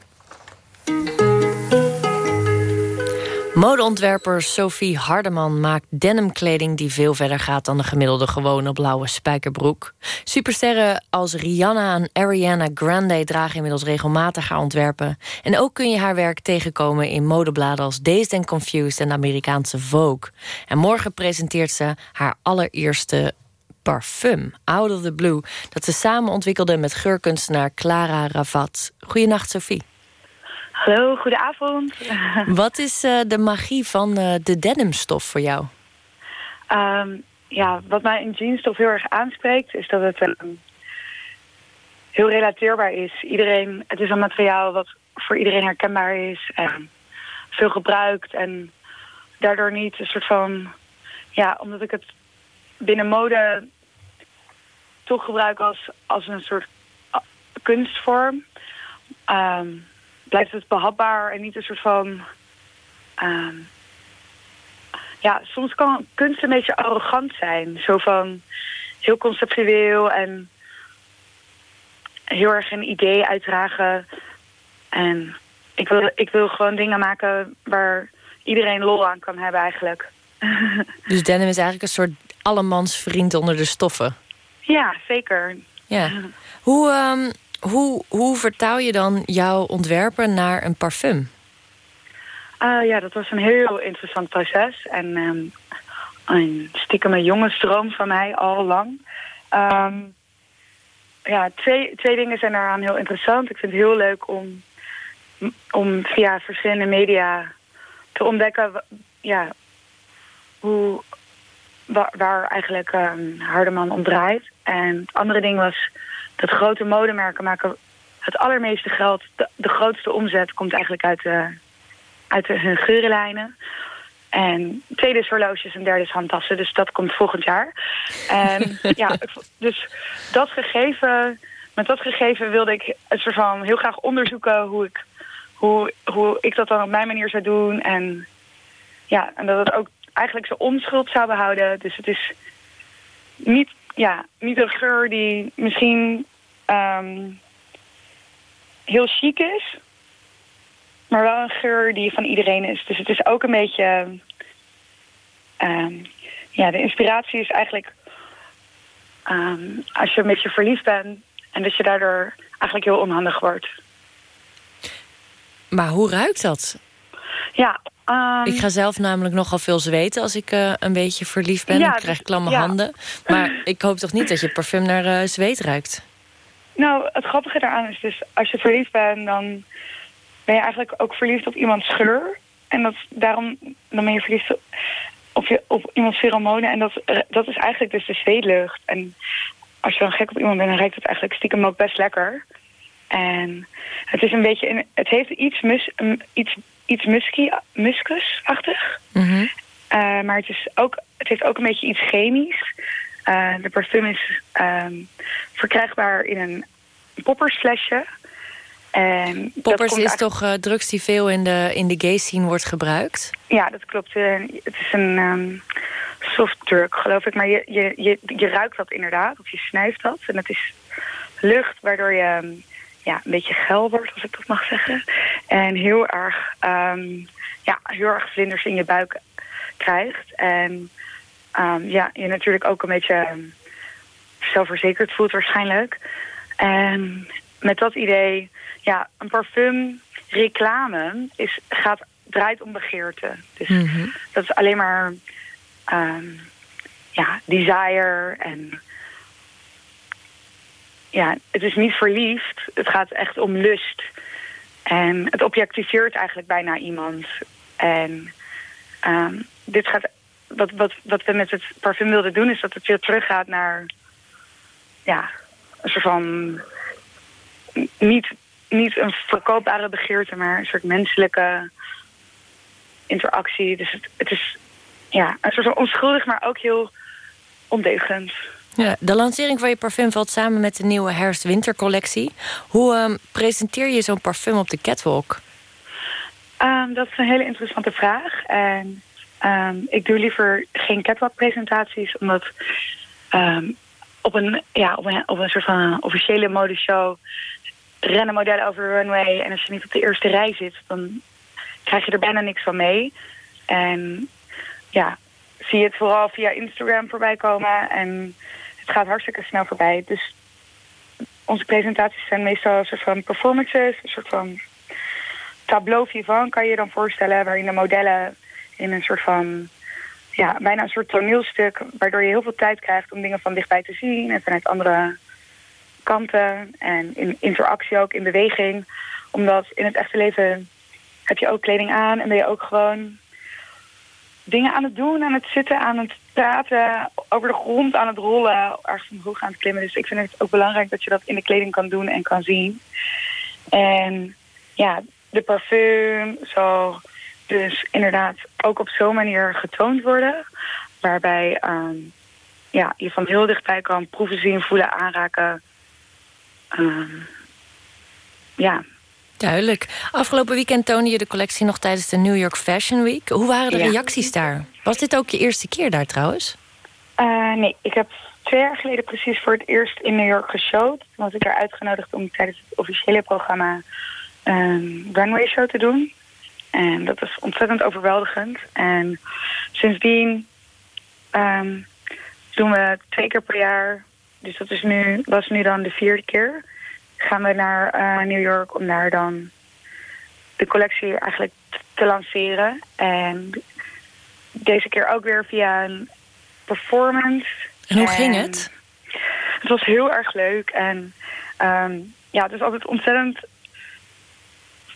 Speaker 4: Modeontwerper Sophie Hardeman maakt denimkleding die veel verder gaat dan de gemiddelde gewone blauwe spijkerbroek. Supersterren als Rihanna en Ariana Grande dragen inmiddels regelmatig haar ontwerpen. En ook kun je haar werk tegenkomen in modebladen als Dazed Confused en de Amerikaanse Vogue. En morgen presenteert ze haar allereerste parfum, Out of the Blue, dat ze samen ontwikkelde met geurkunstenaar Clara Ravat. Goedenacht, Sophie.
Speaker 12: Hallo, goedenavond.
Speaker 4: Wat is uh, de magie van uh, de denimstof voor jou?
Speaker 12: Um, ja, wat mij in jeansstof heel erg aanspreekt... is dat het um, heel relateerbaar is. Iedereen, het is een materiaal wat voor iedereen herkenbaar is... en veel gebruikt en daardoor niet een soort van... ja, omdat ik het binnen mode toch gebruik als, als een soort kunstvorm... Um, blijft het behapbaar en niet een soort van... Uh, ja, soms kan kunst een beetje arrogant zijn. Zo van heel conceptueel en heel erg een idee uitdragen. En ik wil, ik wil gewoon dingen maken waar iedereen lol aan kan hebben eigenlijk.
Speaker 4: Dus denim is eigenlijk een soort allemans vriend onder de stoffen?
Speaker 12: Ja, zeker.
Speaker 4: Ja. Hoe, um, hoe, hoe vertaal je dan jouw ontwerpen naar een parfum?
Speaker 12: Uh, ja, dat was een heel interessant proces. En um, een stiekem een jongensdroom van mij, al lang. Um, ja, twee, twee dingen zijn daaraan heel interessant. Ik vind het heel leuk om, om via verschillende media te ontdekken... Ja, hoe, waar, waar eigenlijk um, Hardeman om draait. En het andere ding was dat grote modemerken maken het allermeeste geld. De, de grootste omzet komt eigenlijk uit, de, uit de, hun geurenlijnen. En tweede is horloges en derde is handtassen. Dus dat komt volgend jaar. En ja, dus dat gegeven, met dat gegeven wilde ik soort van heel graag onderzoeken hoe ik, hoe, hoe ik dat dan op mijn manier zou doen. En ja, en dat het ook eigenlijk zijn onschuld zou behouden. Dus het is niet, ja, niet een geur die misschien um, heel chic is. Maar wel een geur die van iedereen is. Dus het is ook een beetje... Um, ja, de inspiratie is eigenlijk... Um, als je een beetje verliefd bent... en dat je daardoor eigenlijk heel onhandig wordt.
Speaker 4: Maar hoe ruikt dat?
Speaker 12: Ja,
Speaker 4: Um, ik ga zelf namelijk nogal veel zweten als ik uh, een beetje verliefd ben. Ja, ik krijg klamme ja. handen. Maar ik hoop toch niet dat je parfum naar uh, zweet ruikt?
Speaker 12: Nou, het grappige daaraan is dus... als je verliefd bent, dan ben je eigenlijk ook verliefd op iemands geur. En dat, daarom dan ben je verliefd op, je, op iemands pheromonen. En dat, dat is eigenlijk dus de zweetlucht. En als je dan gek op iemand bent, dan ruikt het eigenlijk stiekem ook best lekker. En het is een beetje... Het heeft iets, mus, iets iets musky, muskusachtig. Mm -hmm. uh, maar het, is ook, het heeft ook een beetje iets chemisch. Uh, de parfum is um, verkrijgbaar in een poppersflesje. En
Speaker 4: Poppers is toch uh, drugs die veel in de, in de gay scene wordt gebruikt?
Speaker 12: Ja, dat klopt. het is een um, soft drug, geloof ik. Maar je, je, je, je ruikt dat inderdaad, of je snuift dat. En het is lucht, waardoor je... Um, ja, een beetje geil wordt, als ik dat mag zeggen. En heel erg, um, ja, heel erg vlinders in je buik krijgt. En um, ja, je natuurlijk ook een beetje zelfverzekerd voelt waarschijnlijk. En met dat idee, ja, een parfum reclame is, gaat, draait om begeerte. Dus mm -hmm. dat is alleen maar um, ja, desire en ja, het is niet verliefd. Het gaat echt om lust. En het objectiveert eigenlijk bijna iemand. En um, dit gaat, wat, wat, wat we met het parfum wilden doen... is dat het weer teruggaat naar... ja, een soort van... niet, niet een verkoopbare begeerte... maar een soort menselijke interactie. Dus het, het is ja, een soort van onschuldig, maar ook heel ondeugend.
Speaker 4: Ja, de lancering van je parfum valt samen met de nieuwe herfst-wintercollectie. Hoe um, presenteer je zo'n parfum op de catwalk?
Speaker 12: Um, dat is een hele interessante vraag. En um, ik doe liever geen catwalk-presentaties, omdat op, een, ja, op, een, op een soort van officiële modeshow rennen modellen over de runway. En als je niet op de eerste rij zit, dan krijg je er bijna niks van mee. En ja, zie je het vooral via Instagram voorbij komen. En het gaat hartstikke snel voorbij. Dus onze presentaties zijn meestal een soort van performances. Een soort van tableau vivant kan je je dan voorstellen. Waarin de modellen in een soort van... Ja, bijna een soort toneelstuk. Waardoor je heel veel tijd krijgt om dingen van dichtbij te zien. En vanuit andere kanten. En in interactie ook, in beweging. Omdat in het echte leven heb je ook kleding aan. En ben je ook gewoon dingen aan het doen, aan het zitten, aan het praten, over de grond aan het rollen, ergens omhoog aan het klimmen. Dus ik vind het ook belangrijk dat je dat in de kleding kan doen en kan zien. En ja, de parfum zal dus inderdaad ook op zo'n manier getoond worden. Waarbij ehm, ja, je van heel dichtbij kan proeven, zien, voelen, aanraken. Ehm, ja,
Speaker 4: Duidelijk. Afgelopen weekend toonde je de collectie nog tijdens de New York Fashion Week. Hoe waren de
Speaker 12: Ja.
Speaker 4: reacties daar? Was dit ook je eerste keer daar trouwens?
Speaker 12: Eh, nee, ik heb twee jaar geleden precies voor het eerst in New York geshowd. Toen was ik daar uitgenodigd om tijdens het officiële programma een runway show te doen. En dat was ontzettend overweldigend. En sindsdien ehm, doen we twee keer per jaar. Dus dat is nu, was nu dan de vierde keer. Gaan we naar eh, New York om daar dan de collectie eigenlijk te lanceren. En deze keer ook weer via een performance.
Speaker 4: En hoe ging het?
Speaker 12: Het was heel erg leuk. En ehm, ja, het is altijd ontzettend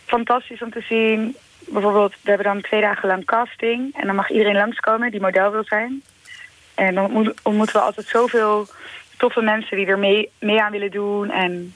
Speaker 12: fantastisch om te zien. Bijvoorbeeld, we hebben dan twee dagen lang casting. En dan mag iedereen langskomen die model wil zijn. En dan ontmoet- ontmoeten we altijd zoveel toffe mensen die er mee, mee aan willen doen. En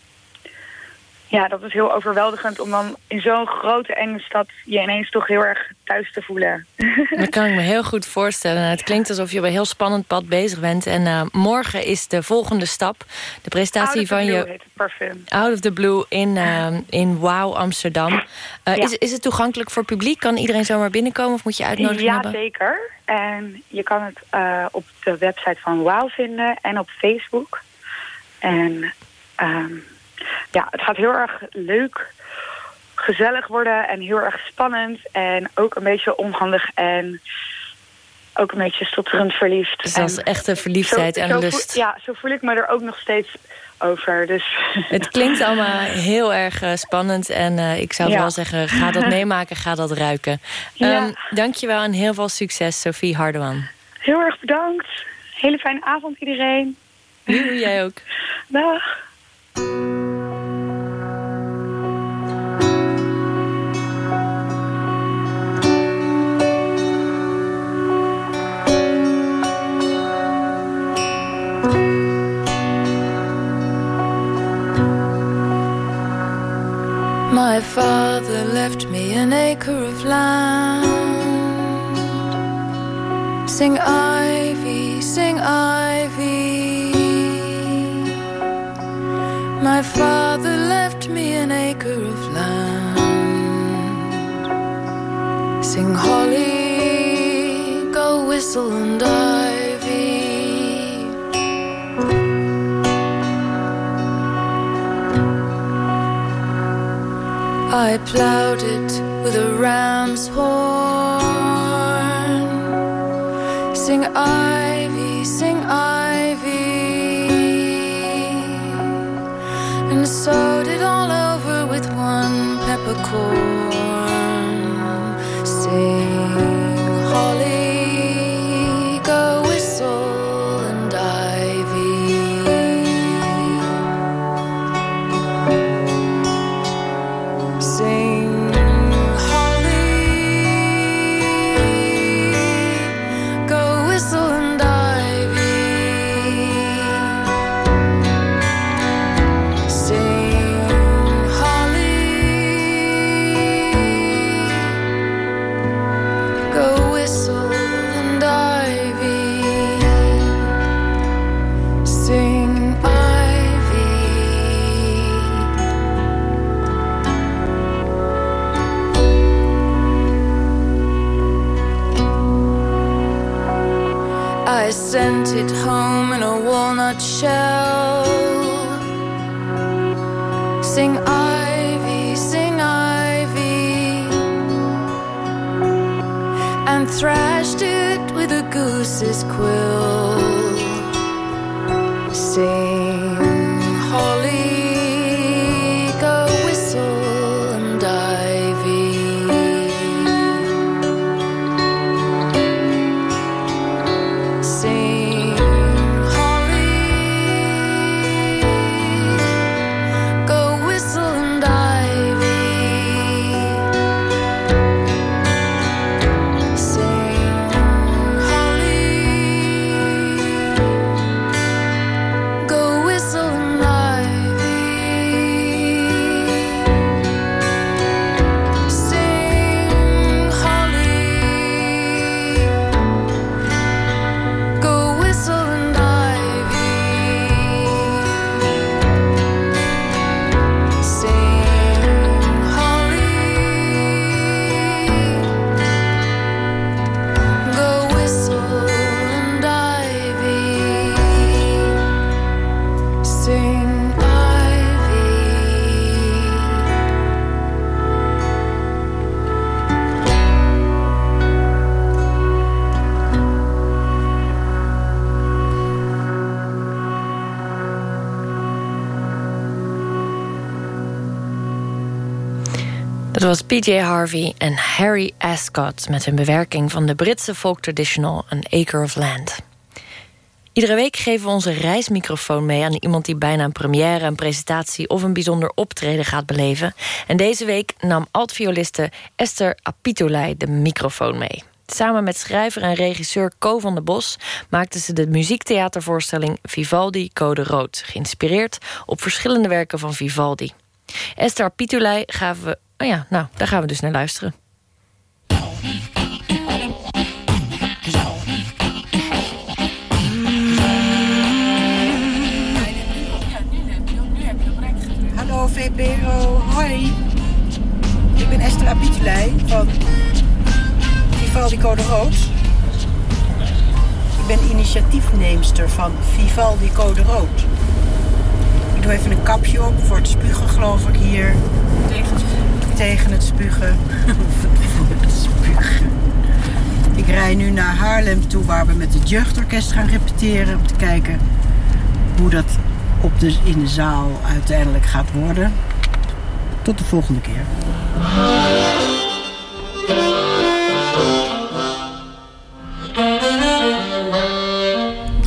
Speaker 12: ja, dat is heel overweldigend om dan in zo'n grote enge stad je ineens toch heel erg thuis te voelen.
Speaker 4: Dat kan ik me heel goed voorstellen. Het klinkt alsof je op een heel spannend pad bezig bent. En eh, morgen is de volgende stap. De presentatie van
Speaker 12: Blue
Speaker 4: je
Speaker 12: parfum.
Speaker 4: Out of the Blue in, eh, in Wow Amsterdam. Eh,
Speaker 12: Ja.
Speaker 4: is, is het toegankelijk voor publiek? Kan iedereen zomaar binnenkomen of moet je uitnodiging
Speaker 12: Ja,
Speaker 4: hebben?
Speaker 12: zeker. En je kan het op de website van WOW vinden en op Facebook. En ehm, ja, het gaat heel erg leuk, gezellig worden en heel erg spannend. En ook een beetje onhandig en ook een beetje stotterend verliefd.
Speaker 4: Dus dat is echte verliefdheid
Speaker 12: zo-
Speaker 4: en
Speaker 12: zo voel-
Speaker 4: lust.
Speaker 12: ja, zo voel ik me er ook nog steeds over. Dus
Speaker 4: Het klinkt allemaal heel erg eh, spannend. En eh, ik zou
Speaker 12: Ja.
Speaker 4: wel zeggen, ga dat meemaken, ga dat ruiken.
Speaker 12: Ja.
Speaker 4: Ehm, dankjewel en heel veel succes, Sophie Hardeman.
Speaker 12: heel erg bedankt. Hele fijne avond iedereen.
Speaker 4: Doei, jij ook.
Speaker 12: Dag.
Speaker 7: My father left me an acre of land. Sing ivy, sing ivy. My father left me an acre of land. Sing holly, go whistle and ivy. I plowed it with a ram's horn. Sing ivy, sing ivy. And sowed it all over with one peppercorn. Sing
Speaker 4: PJ Harvey en Harry Ascot... met hun bewerking van de Britse folk traditional An Acre of Land. Iedere week geven we onze reismicrofoon mee aan iemand die bijna een première, een presentatie of een bijzonder optreden gaat beleven. En deze week nam altvioliste Esther Apitolai de microfoon mee. Samen met schrijver en regisseur Co van der Bos maakte ze de muziektheatervoorstelling Vivaldi Code Rood, geïnspireerd op verschillende werken van Vivaldi. Esther Apitolai gaven we. Oh ja, nou, daar gaan we dus naar luisteren.
Speaker 13: Hallo VPRO, hoi. Ik ben Esther Abitulei van Vivaldi Code Rood. Ik ben initiatiefneemster van Vivaldi Code Rood. Ik doe even een kapje op voor het spugen, geloof ik, hier. Tegen het spugen. Spugen. Ik rij nu naar Haarlem toe, waar we met het jeugdorkest gaan repeteren. Om te kijken hoe dat op de, in de zaal uiteindelijk gaat worden. Tot de volgende keer.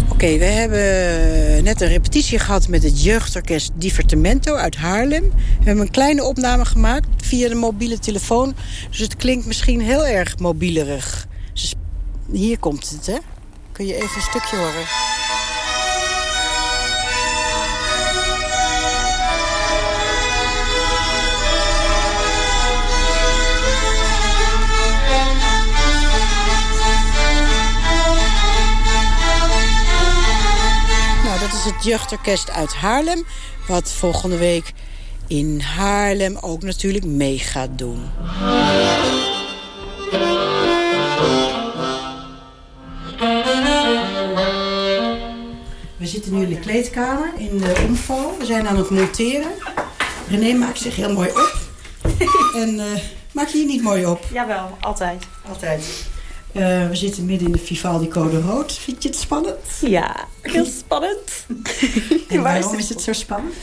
Speaker 13: Oké, we hebben net een repetitie gehad met het jeugdorkest Divertimento uit Haarlem. We hebben een kleine opname gemaakt via de mobiele telefoon. Dus het klinkt misschien heel erg mobielerig. Dus hier komt het, hè? Kun je even een stukje horen? Is het jeugdorkest uit Haarlem. Wat volgende week in Haarlem ook natuurlijk mee gaat doen. We zitten nu in de kleedkamer in de omval. We zijn aan het monteren. René maakt zich heel mooi op. en eh, maak je je niet mooi op?
Speaker 8: Jawel, altijd.
Speaker 13: Altijd. Eh, we zitten midden in de Vivaldi Code Rood. Vind je het spannend?
Speaker 8: Ja, heel spannend.
Speaker 13: En waarom
Speaker 8: het
Speaker 13: is het zo spannend?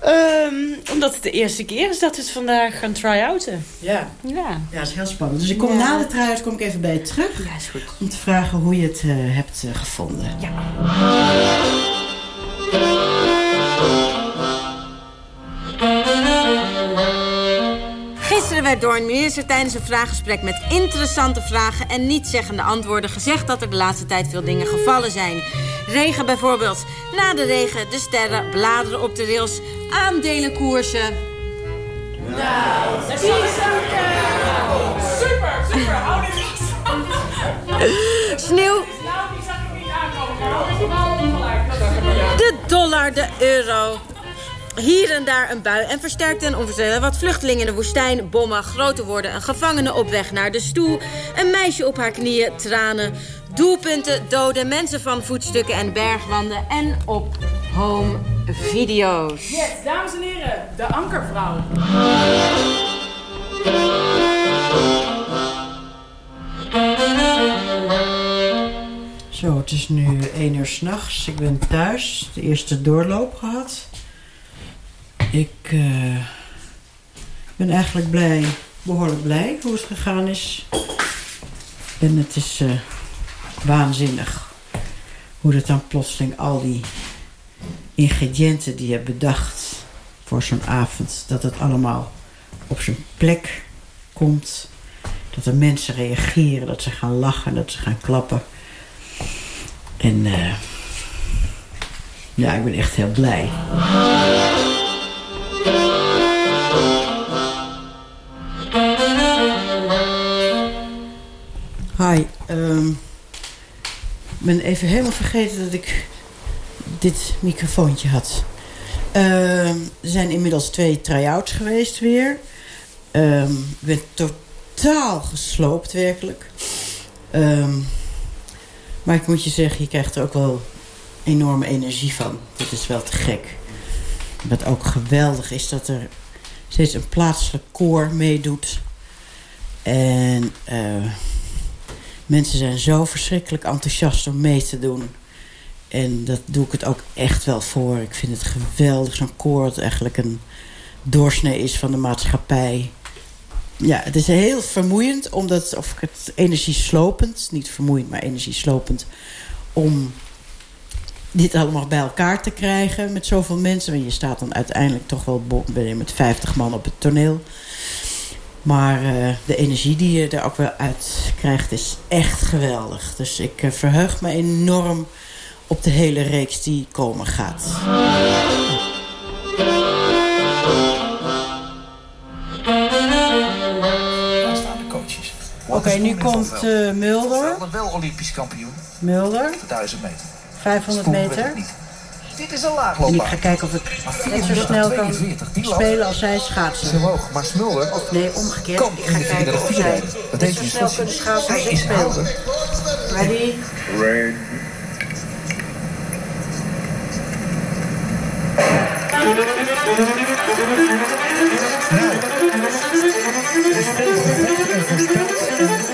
Speaker 8: Ehm, omdat het de eerste keer is dat we het vandaag gaan try-outen.
Speaker 13: Ja.
Speaker 8: Ja.
Speaker 13: Ja, dat is heel spannend. Dus ik kom
Speaker 8: Ja.
Speaker 13: na de try kom ik even bij je terug.
Speaker 8: Ja, is goed.
Speaker 13: Om te vragen hoe je het eh, hebt eh, gevonden.
Speaker 8: Ja.
Speaker 14: Gisteren werd door een minister tijdens een vraaggesprek met interessante vragen en nietszeggende antwoorden gezegd dat er de laatste tijd veel dingen gevallen zijn. Regen bijvoorbeeld. Na de regen, de sterren, bladeren op de rails, aandelenkoersen.
Speaker 15: Super, super, hou dit vast.
Speaker 14: Sneeuw, de dollar, de euro. Hier en daar een bui en versterkte en onverstelde wat vluchtelingen in de woestijn, bommen, groter worden, een gevangene op weg naar de stoel, een meisje op haar knieën, tranen, doelpunten, doden, mensen van voetstukken en bergwanden en op home video's.
Speaker 15: Yes, dames en heren, de ankervrouw.
Speaker 13: Zo, het is nu 1 uur s'nachts. Ik ben thuis. De eerste doorloop gehad. Ik eh, ben eigenlijk blij, behoorlijk blij hoe het gegaan is. En het is eh, waanzinnig hoe het dan plotseling al die ingrediënten die je bedacht voor zo'n avond, dat het allemaal op zijn plek komt. Dat er mensen reageren, dat ze gaan lachen, dat ze gaan klappen. En eh, ja, ik ben echt heel blij. Hi, ehm, ik ben even helemaal vergeten dat ik dit microfoontje had. Ehm, er zijn inmiddels twee try-outs geweest weer. Ehm, ik ben totaal gesloopt, werkelijk. Maar ik moet je zeggen, je krijgt er ook wel enorme energie van. Dit is wel te gek. Wat ook geweldig is dat er steeds een plaatselijk koor meedoet. En eh, mensen zijn zo verschrikkelijk enthousiast om mee te doen. En dat doe ik het ook echt wel voor. Ik vind het geweldig, zo'n koor dat eigenlijk een doorsnee is van de maatschappij. Ja, het is heel vermoeiend, omdat, of het energieslopend, niet vermoeiend, maar energieslopend, om dit allemaal bij elkaar te krijgen met zoveel mensen. Want je staat dan uiteindelijk toch wel met 50 man op het toneel. Maar uh, de energie die je er ook wel uit krijgt is echt geweldig. Dus ik uh, verheug me enorm op de hele reeks die komen gaat.
Speaker 10: Daar staan de coaches.
Speaker 13: Oké, okay, nu komt uh, Mulder.
Speaker 10: wel Olympisch kampioen.
Speaker 13: Mulder.
Speaker 10: 1000 meter.
Speaker 13: 500 meter.
Speaker 10: Dit is een laagloopbaan.
Speaker 13: En ik ga kijken of ik net zo snel kan spelen als zij schaatsen.
Speaker 10: Ze hoog, maar Smulder...
Speaker 13: Of nee, omgekeerd. Ik ga kijken of zij net zo snel kunnen schaatsen als ik speel. Ready?
Speaker 10: Ready.
Speaker 16: Nou.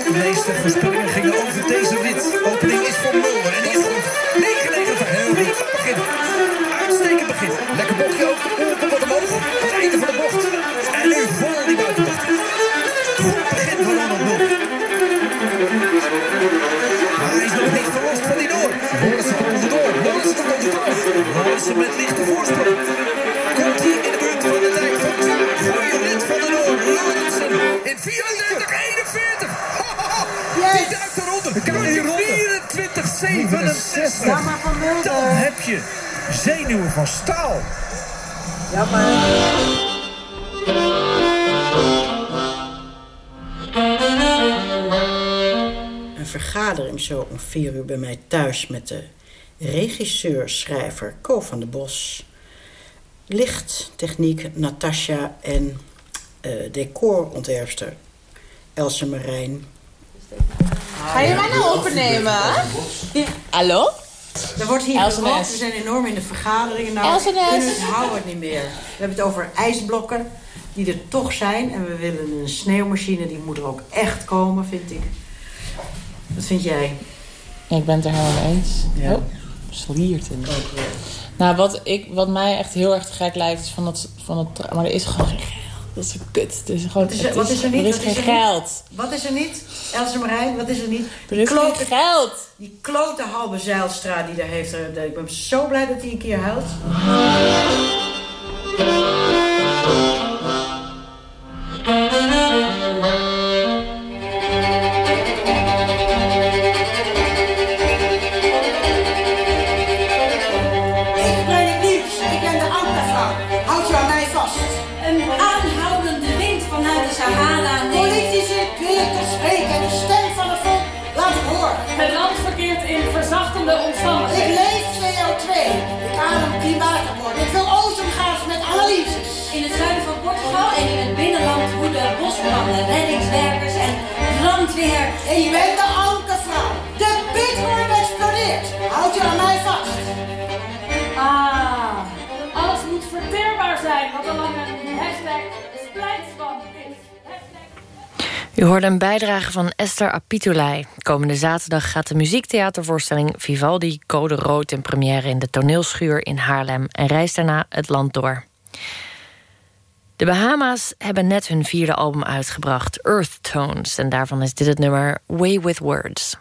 Speaker 16: De meeste voorspellingen gingen over deze wit. Opening is voor Lawrence met lichte voorsprong. Komt hij in de buurt van de dijk van Goeie rit van de Noor. Lawrence in 34, 41. Die duikt eronder. Kan je 24, 67.
Speaker 13: Ja, maar van Mulder.
Speaker 16: Dan heb je zenuwen van staal.
Speaker 13: Ja, maar... Een vergadering zo om vier uur bij mij thuis met de regisseur, schrijver Co van der Bos, lichttechniek Natasja en uh, decorontwerpster Else Marijn.
Speaker 17: Ga je mij nou opnemen? Hallo?
Speaker 13: Er wordt hier gerookt. We zijn enorm in de vergaderingen. Nou,
Speaker 17: Els en
Speaker 13: we houden het niet meer. We hebben het over ijsblokken die er toch zijn. En we willen een sneeuwmachine. Die moet er ook echt komen, vind ik. Wat vind jij?
Speaker 17: Ja, ik ben het er helemaal mee eens.
Speaker 13: Ja.
Speaker 17: Oh, sliert in. Nou, wat, ik, wat mij echt heel erg te gek lijkt is van het, van het... tra- Maar er is gewoon geen geld. Dat is kut. Het is gewoon,
Speaker 13: Wat is er,
Speaker 17: het
Speaker 13: wat is er niet?
Speaker 17: Er is
Speaker 13: Wat
Speaker 17: geen
Speaker 13: er niet?
Speaker 17: geld.
Speaker 13: Wat is er niet? Else Marijn, wat is er niet?
Speaker 17: Er is geen geld.
Speaker 13: Die klote Halbe Zijlstra die daar heeft. er- Ik ben zo blij dat hij een keer huilt.
Speaker 18: Woeden bosbranden, reddingswerkers en brandweer.
Speaker 19: Ik ben de Ankervrouw. De bitcoin explodeert. Houd je aan mij vast.
Speaker 15: Ah, alles moet verteerbaar zijn, wat al lang een hashtag splijtswamp is.
Speaker 4: U hoorde een bijdrage van Esther Apitulei. Komende zaterdag gaat de muziektheatervoorstelling Vivaldi Code Rood in première in de toneelschuur in Haarlem en reist daarna het land door. De Bahama's hebben net hun vierde album uitgebracht, Earth Tones, en daarvan is dit het nummer Way with Words.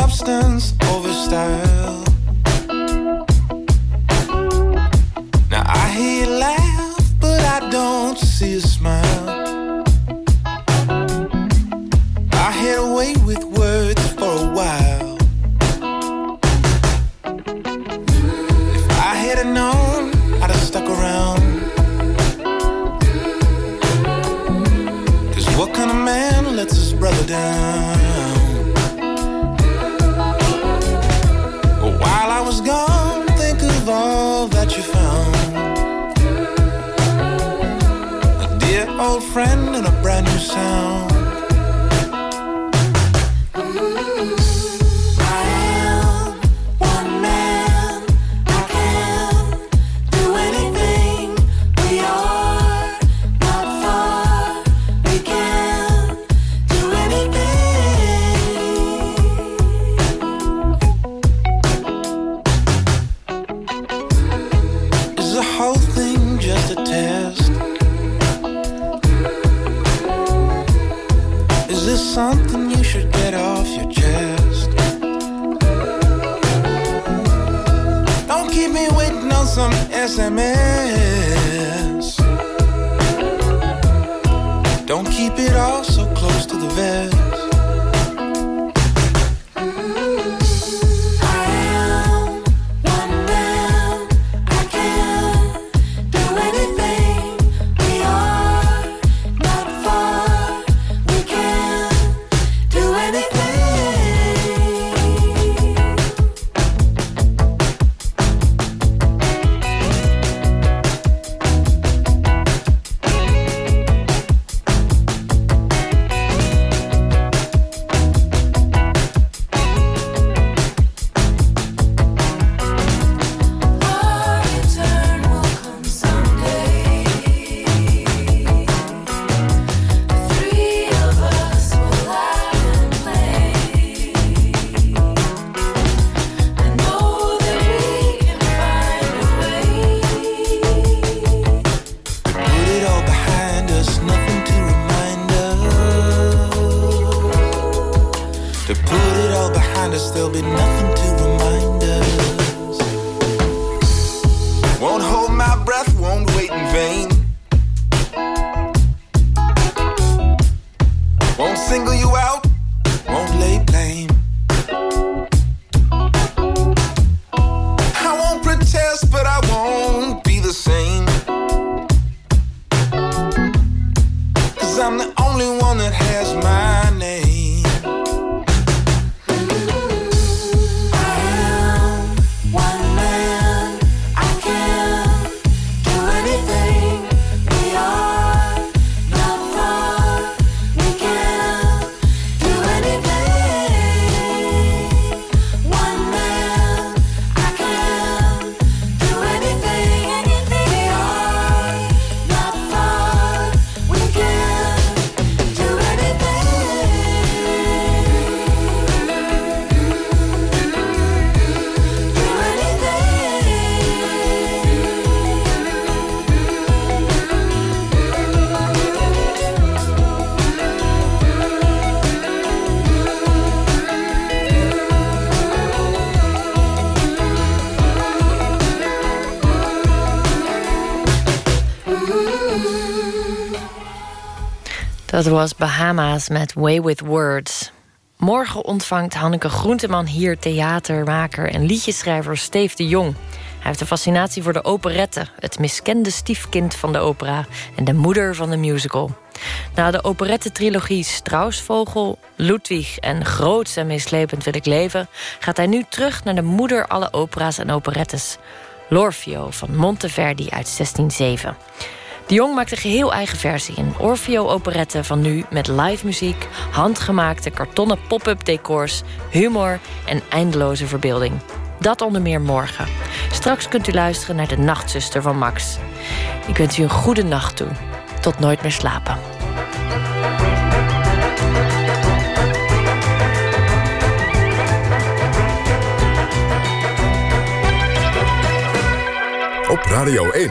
Speaker 20: Substance over style. Now I hear you laugh, but I don't see a smile. I had a way with words for a while. If I had known, I'd have stuck around. Cause what kind of man lets his brother down? Sound. Some SMS.
Speaker 4: Dat was Bahama's met Way with Words. Morgen ontvangt Hanneke Groenteman hier theatermaker en liedjeschrijver Steef de Jong. Hij heeft een fascinatie voor de operette, het miskende stiefkind van de opera en de moeder van de musical. Na de operette-trilogie Strausvogel, Ludwig en Groots en meeslepend wil ik leven, gaat hij nu terug naar de moeder alle opera's en operettes. L'Orfeo van Monteverdi uit 1607. De Jong maakt een geheel eigen versie. Een Orfeo-operette van nu met live muziek... handgemaakte kartonnen pop-up decors, humor en eindeloze verbeelding. Dat onder meer morgen. Straks kunt u luisteren naar de nachtzuster van Max. Ik wens u een goede nacht toe. Tot nooit meer slapen.
Speaker 2: Op Radio 1,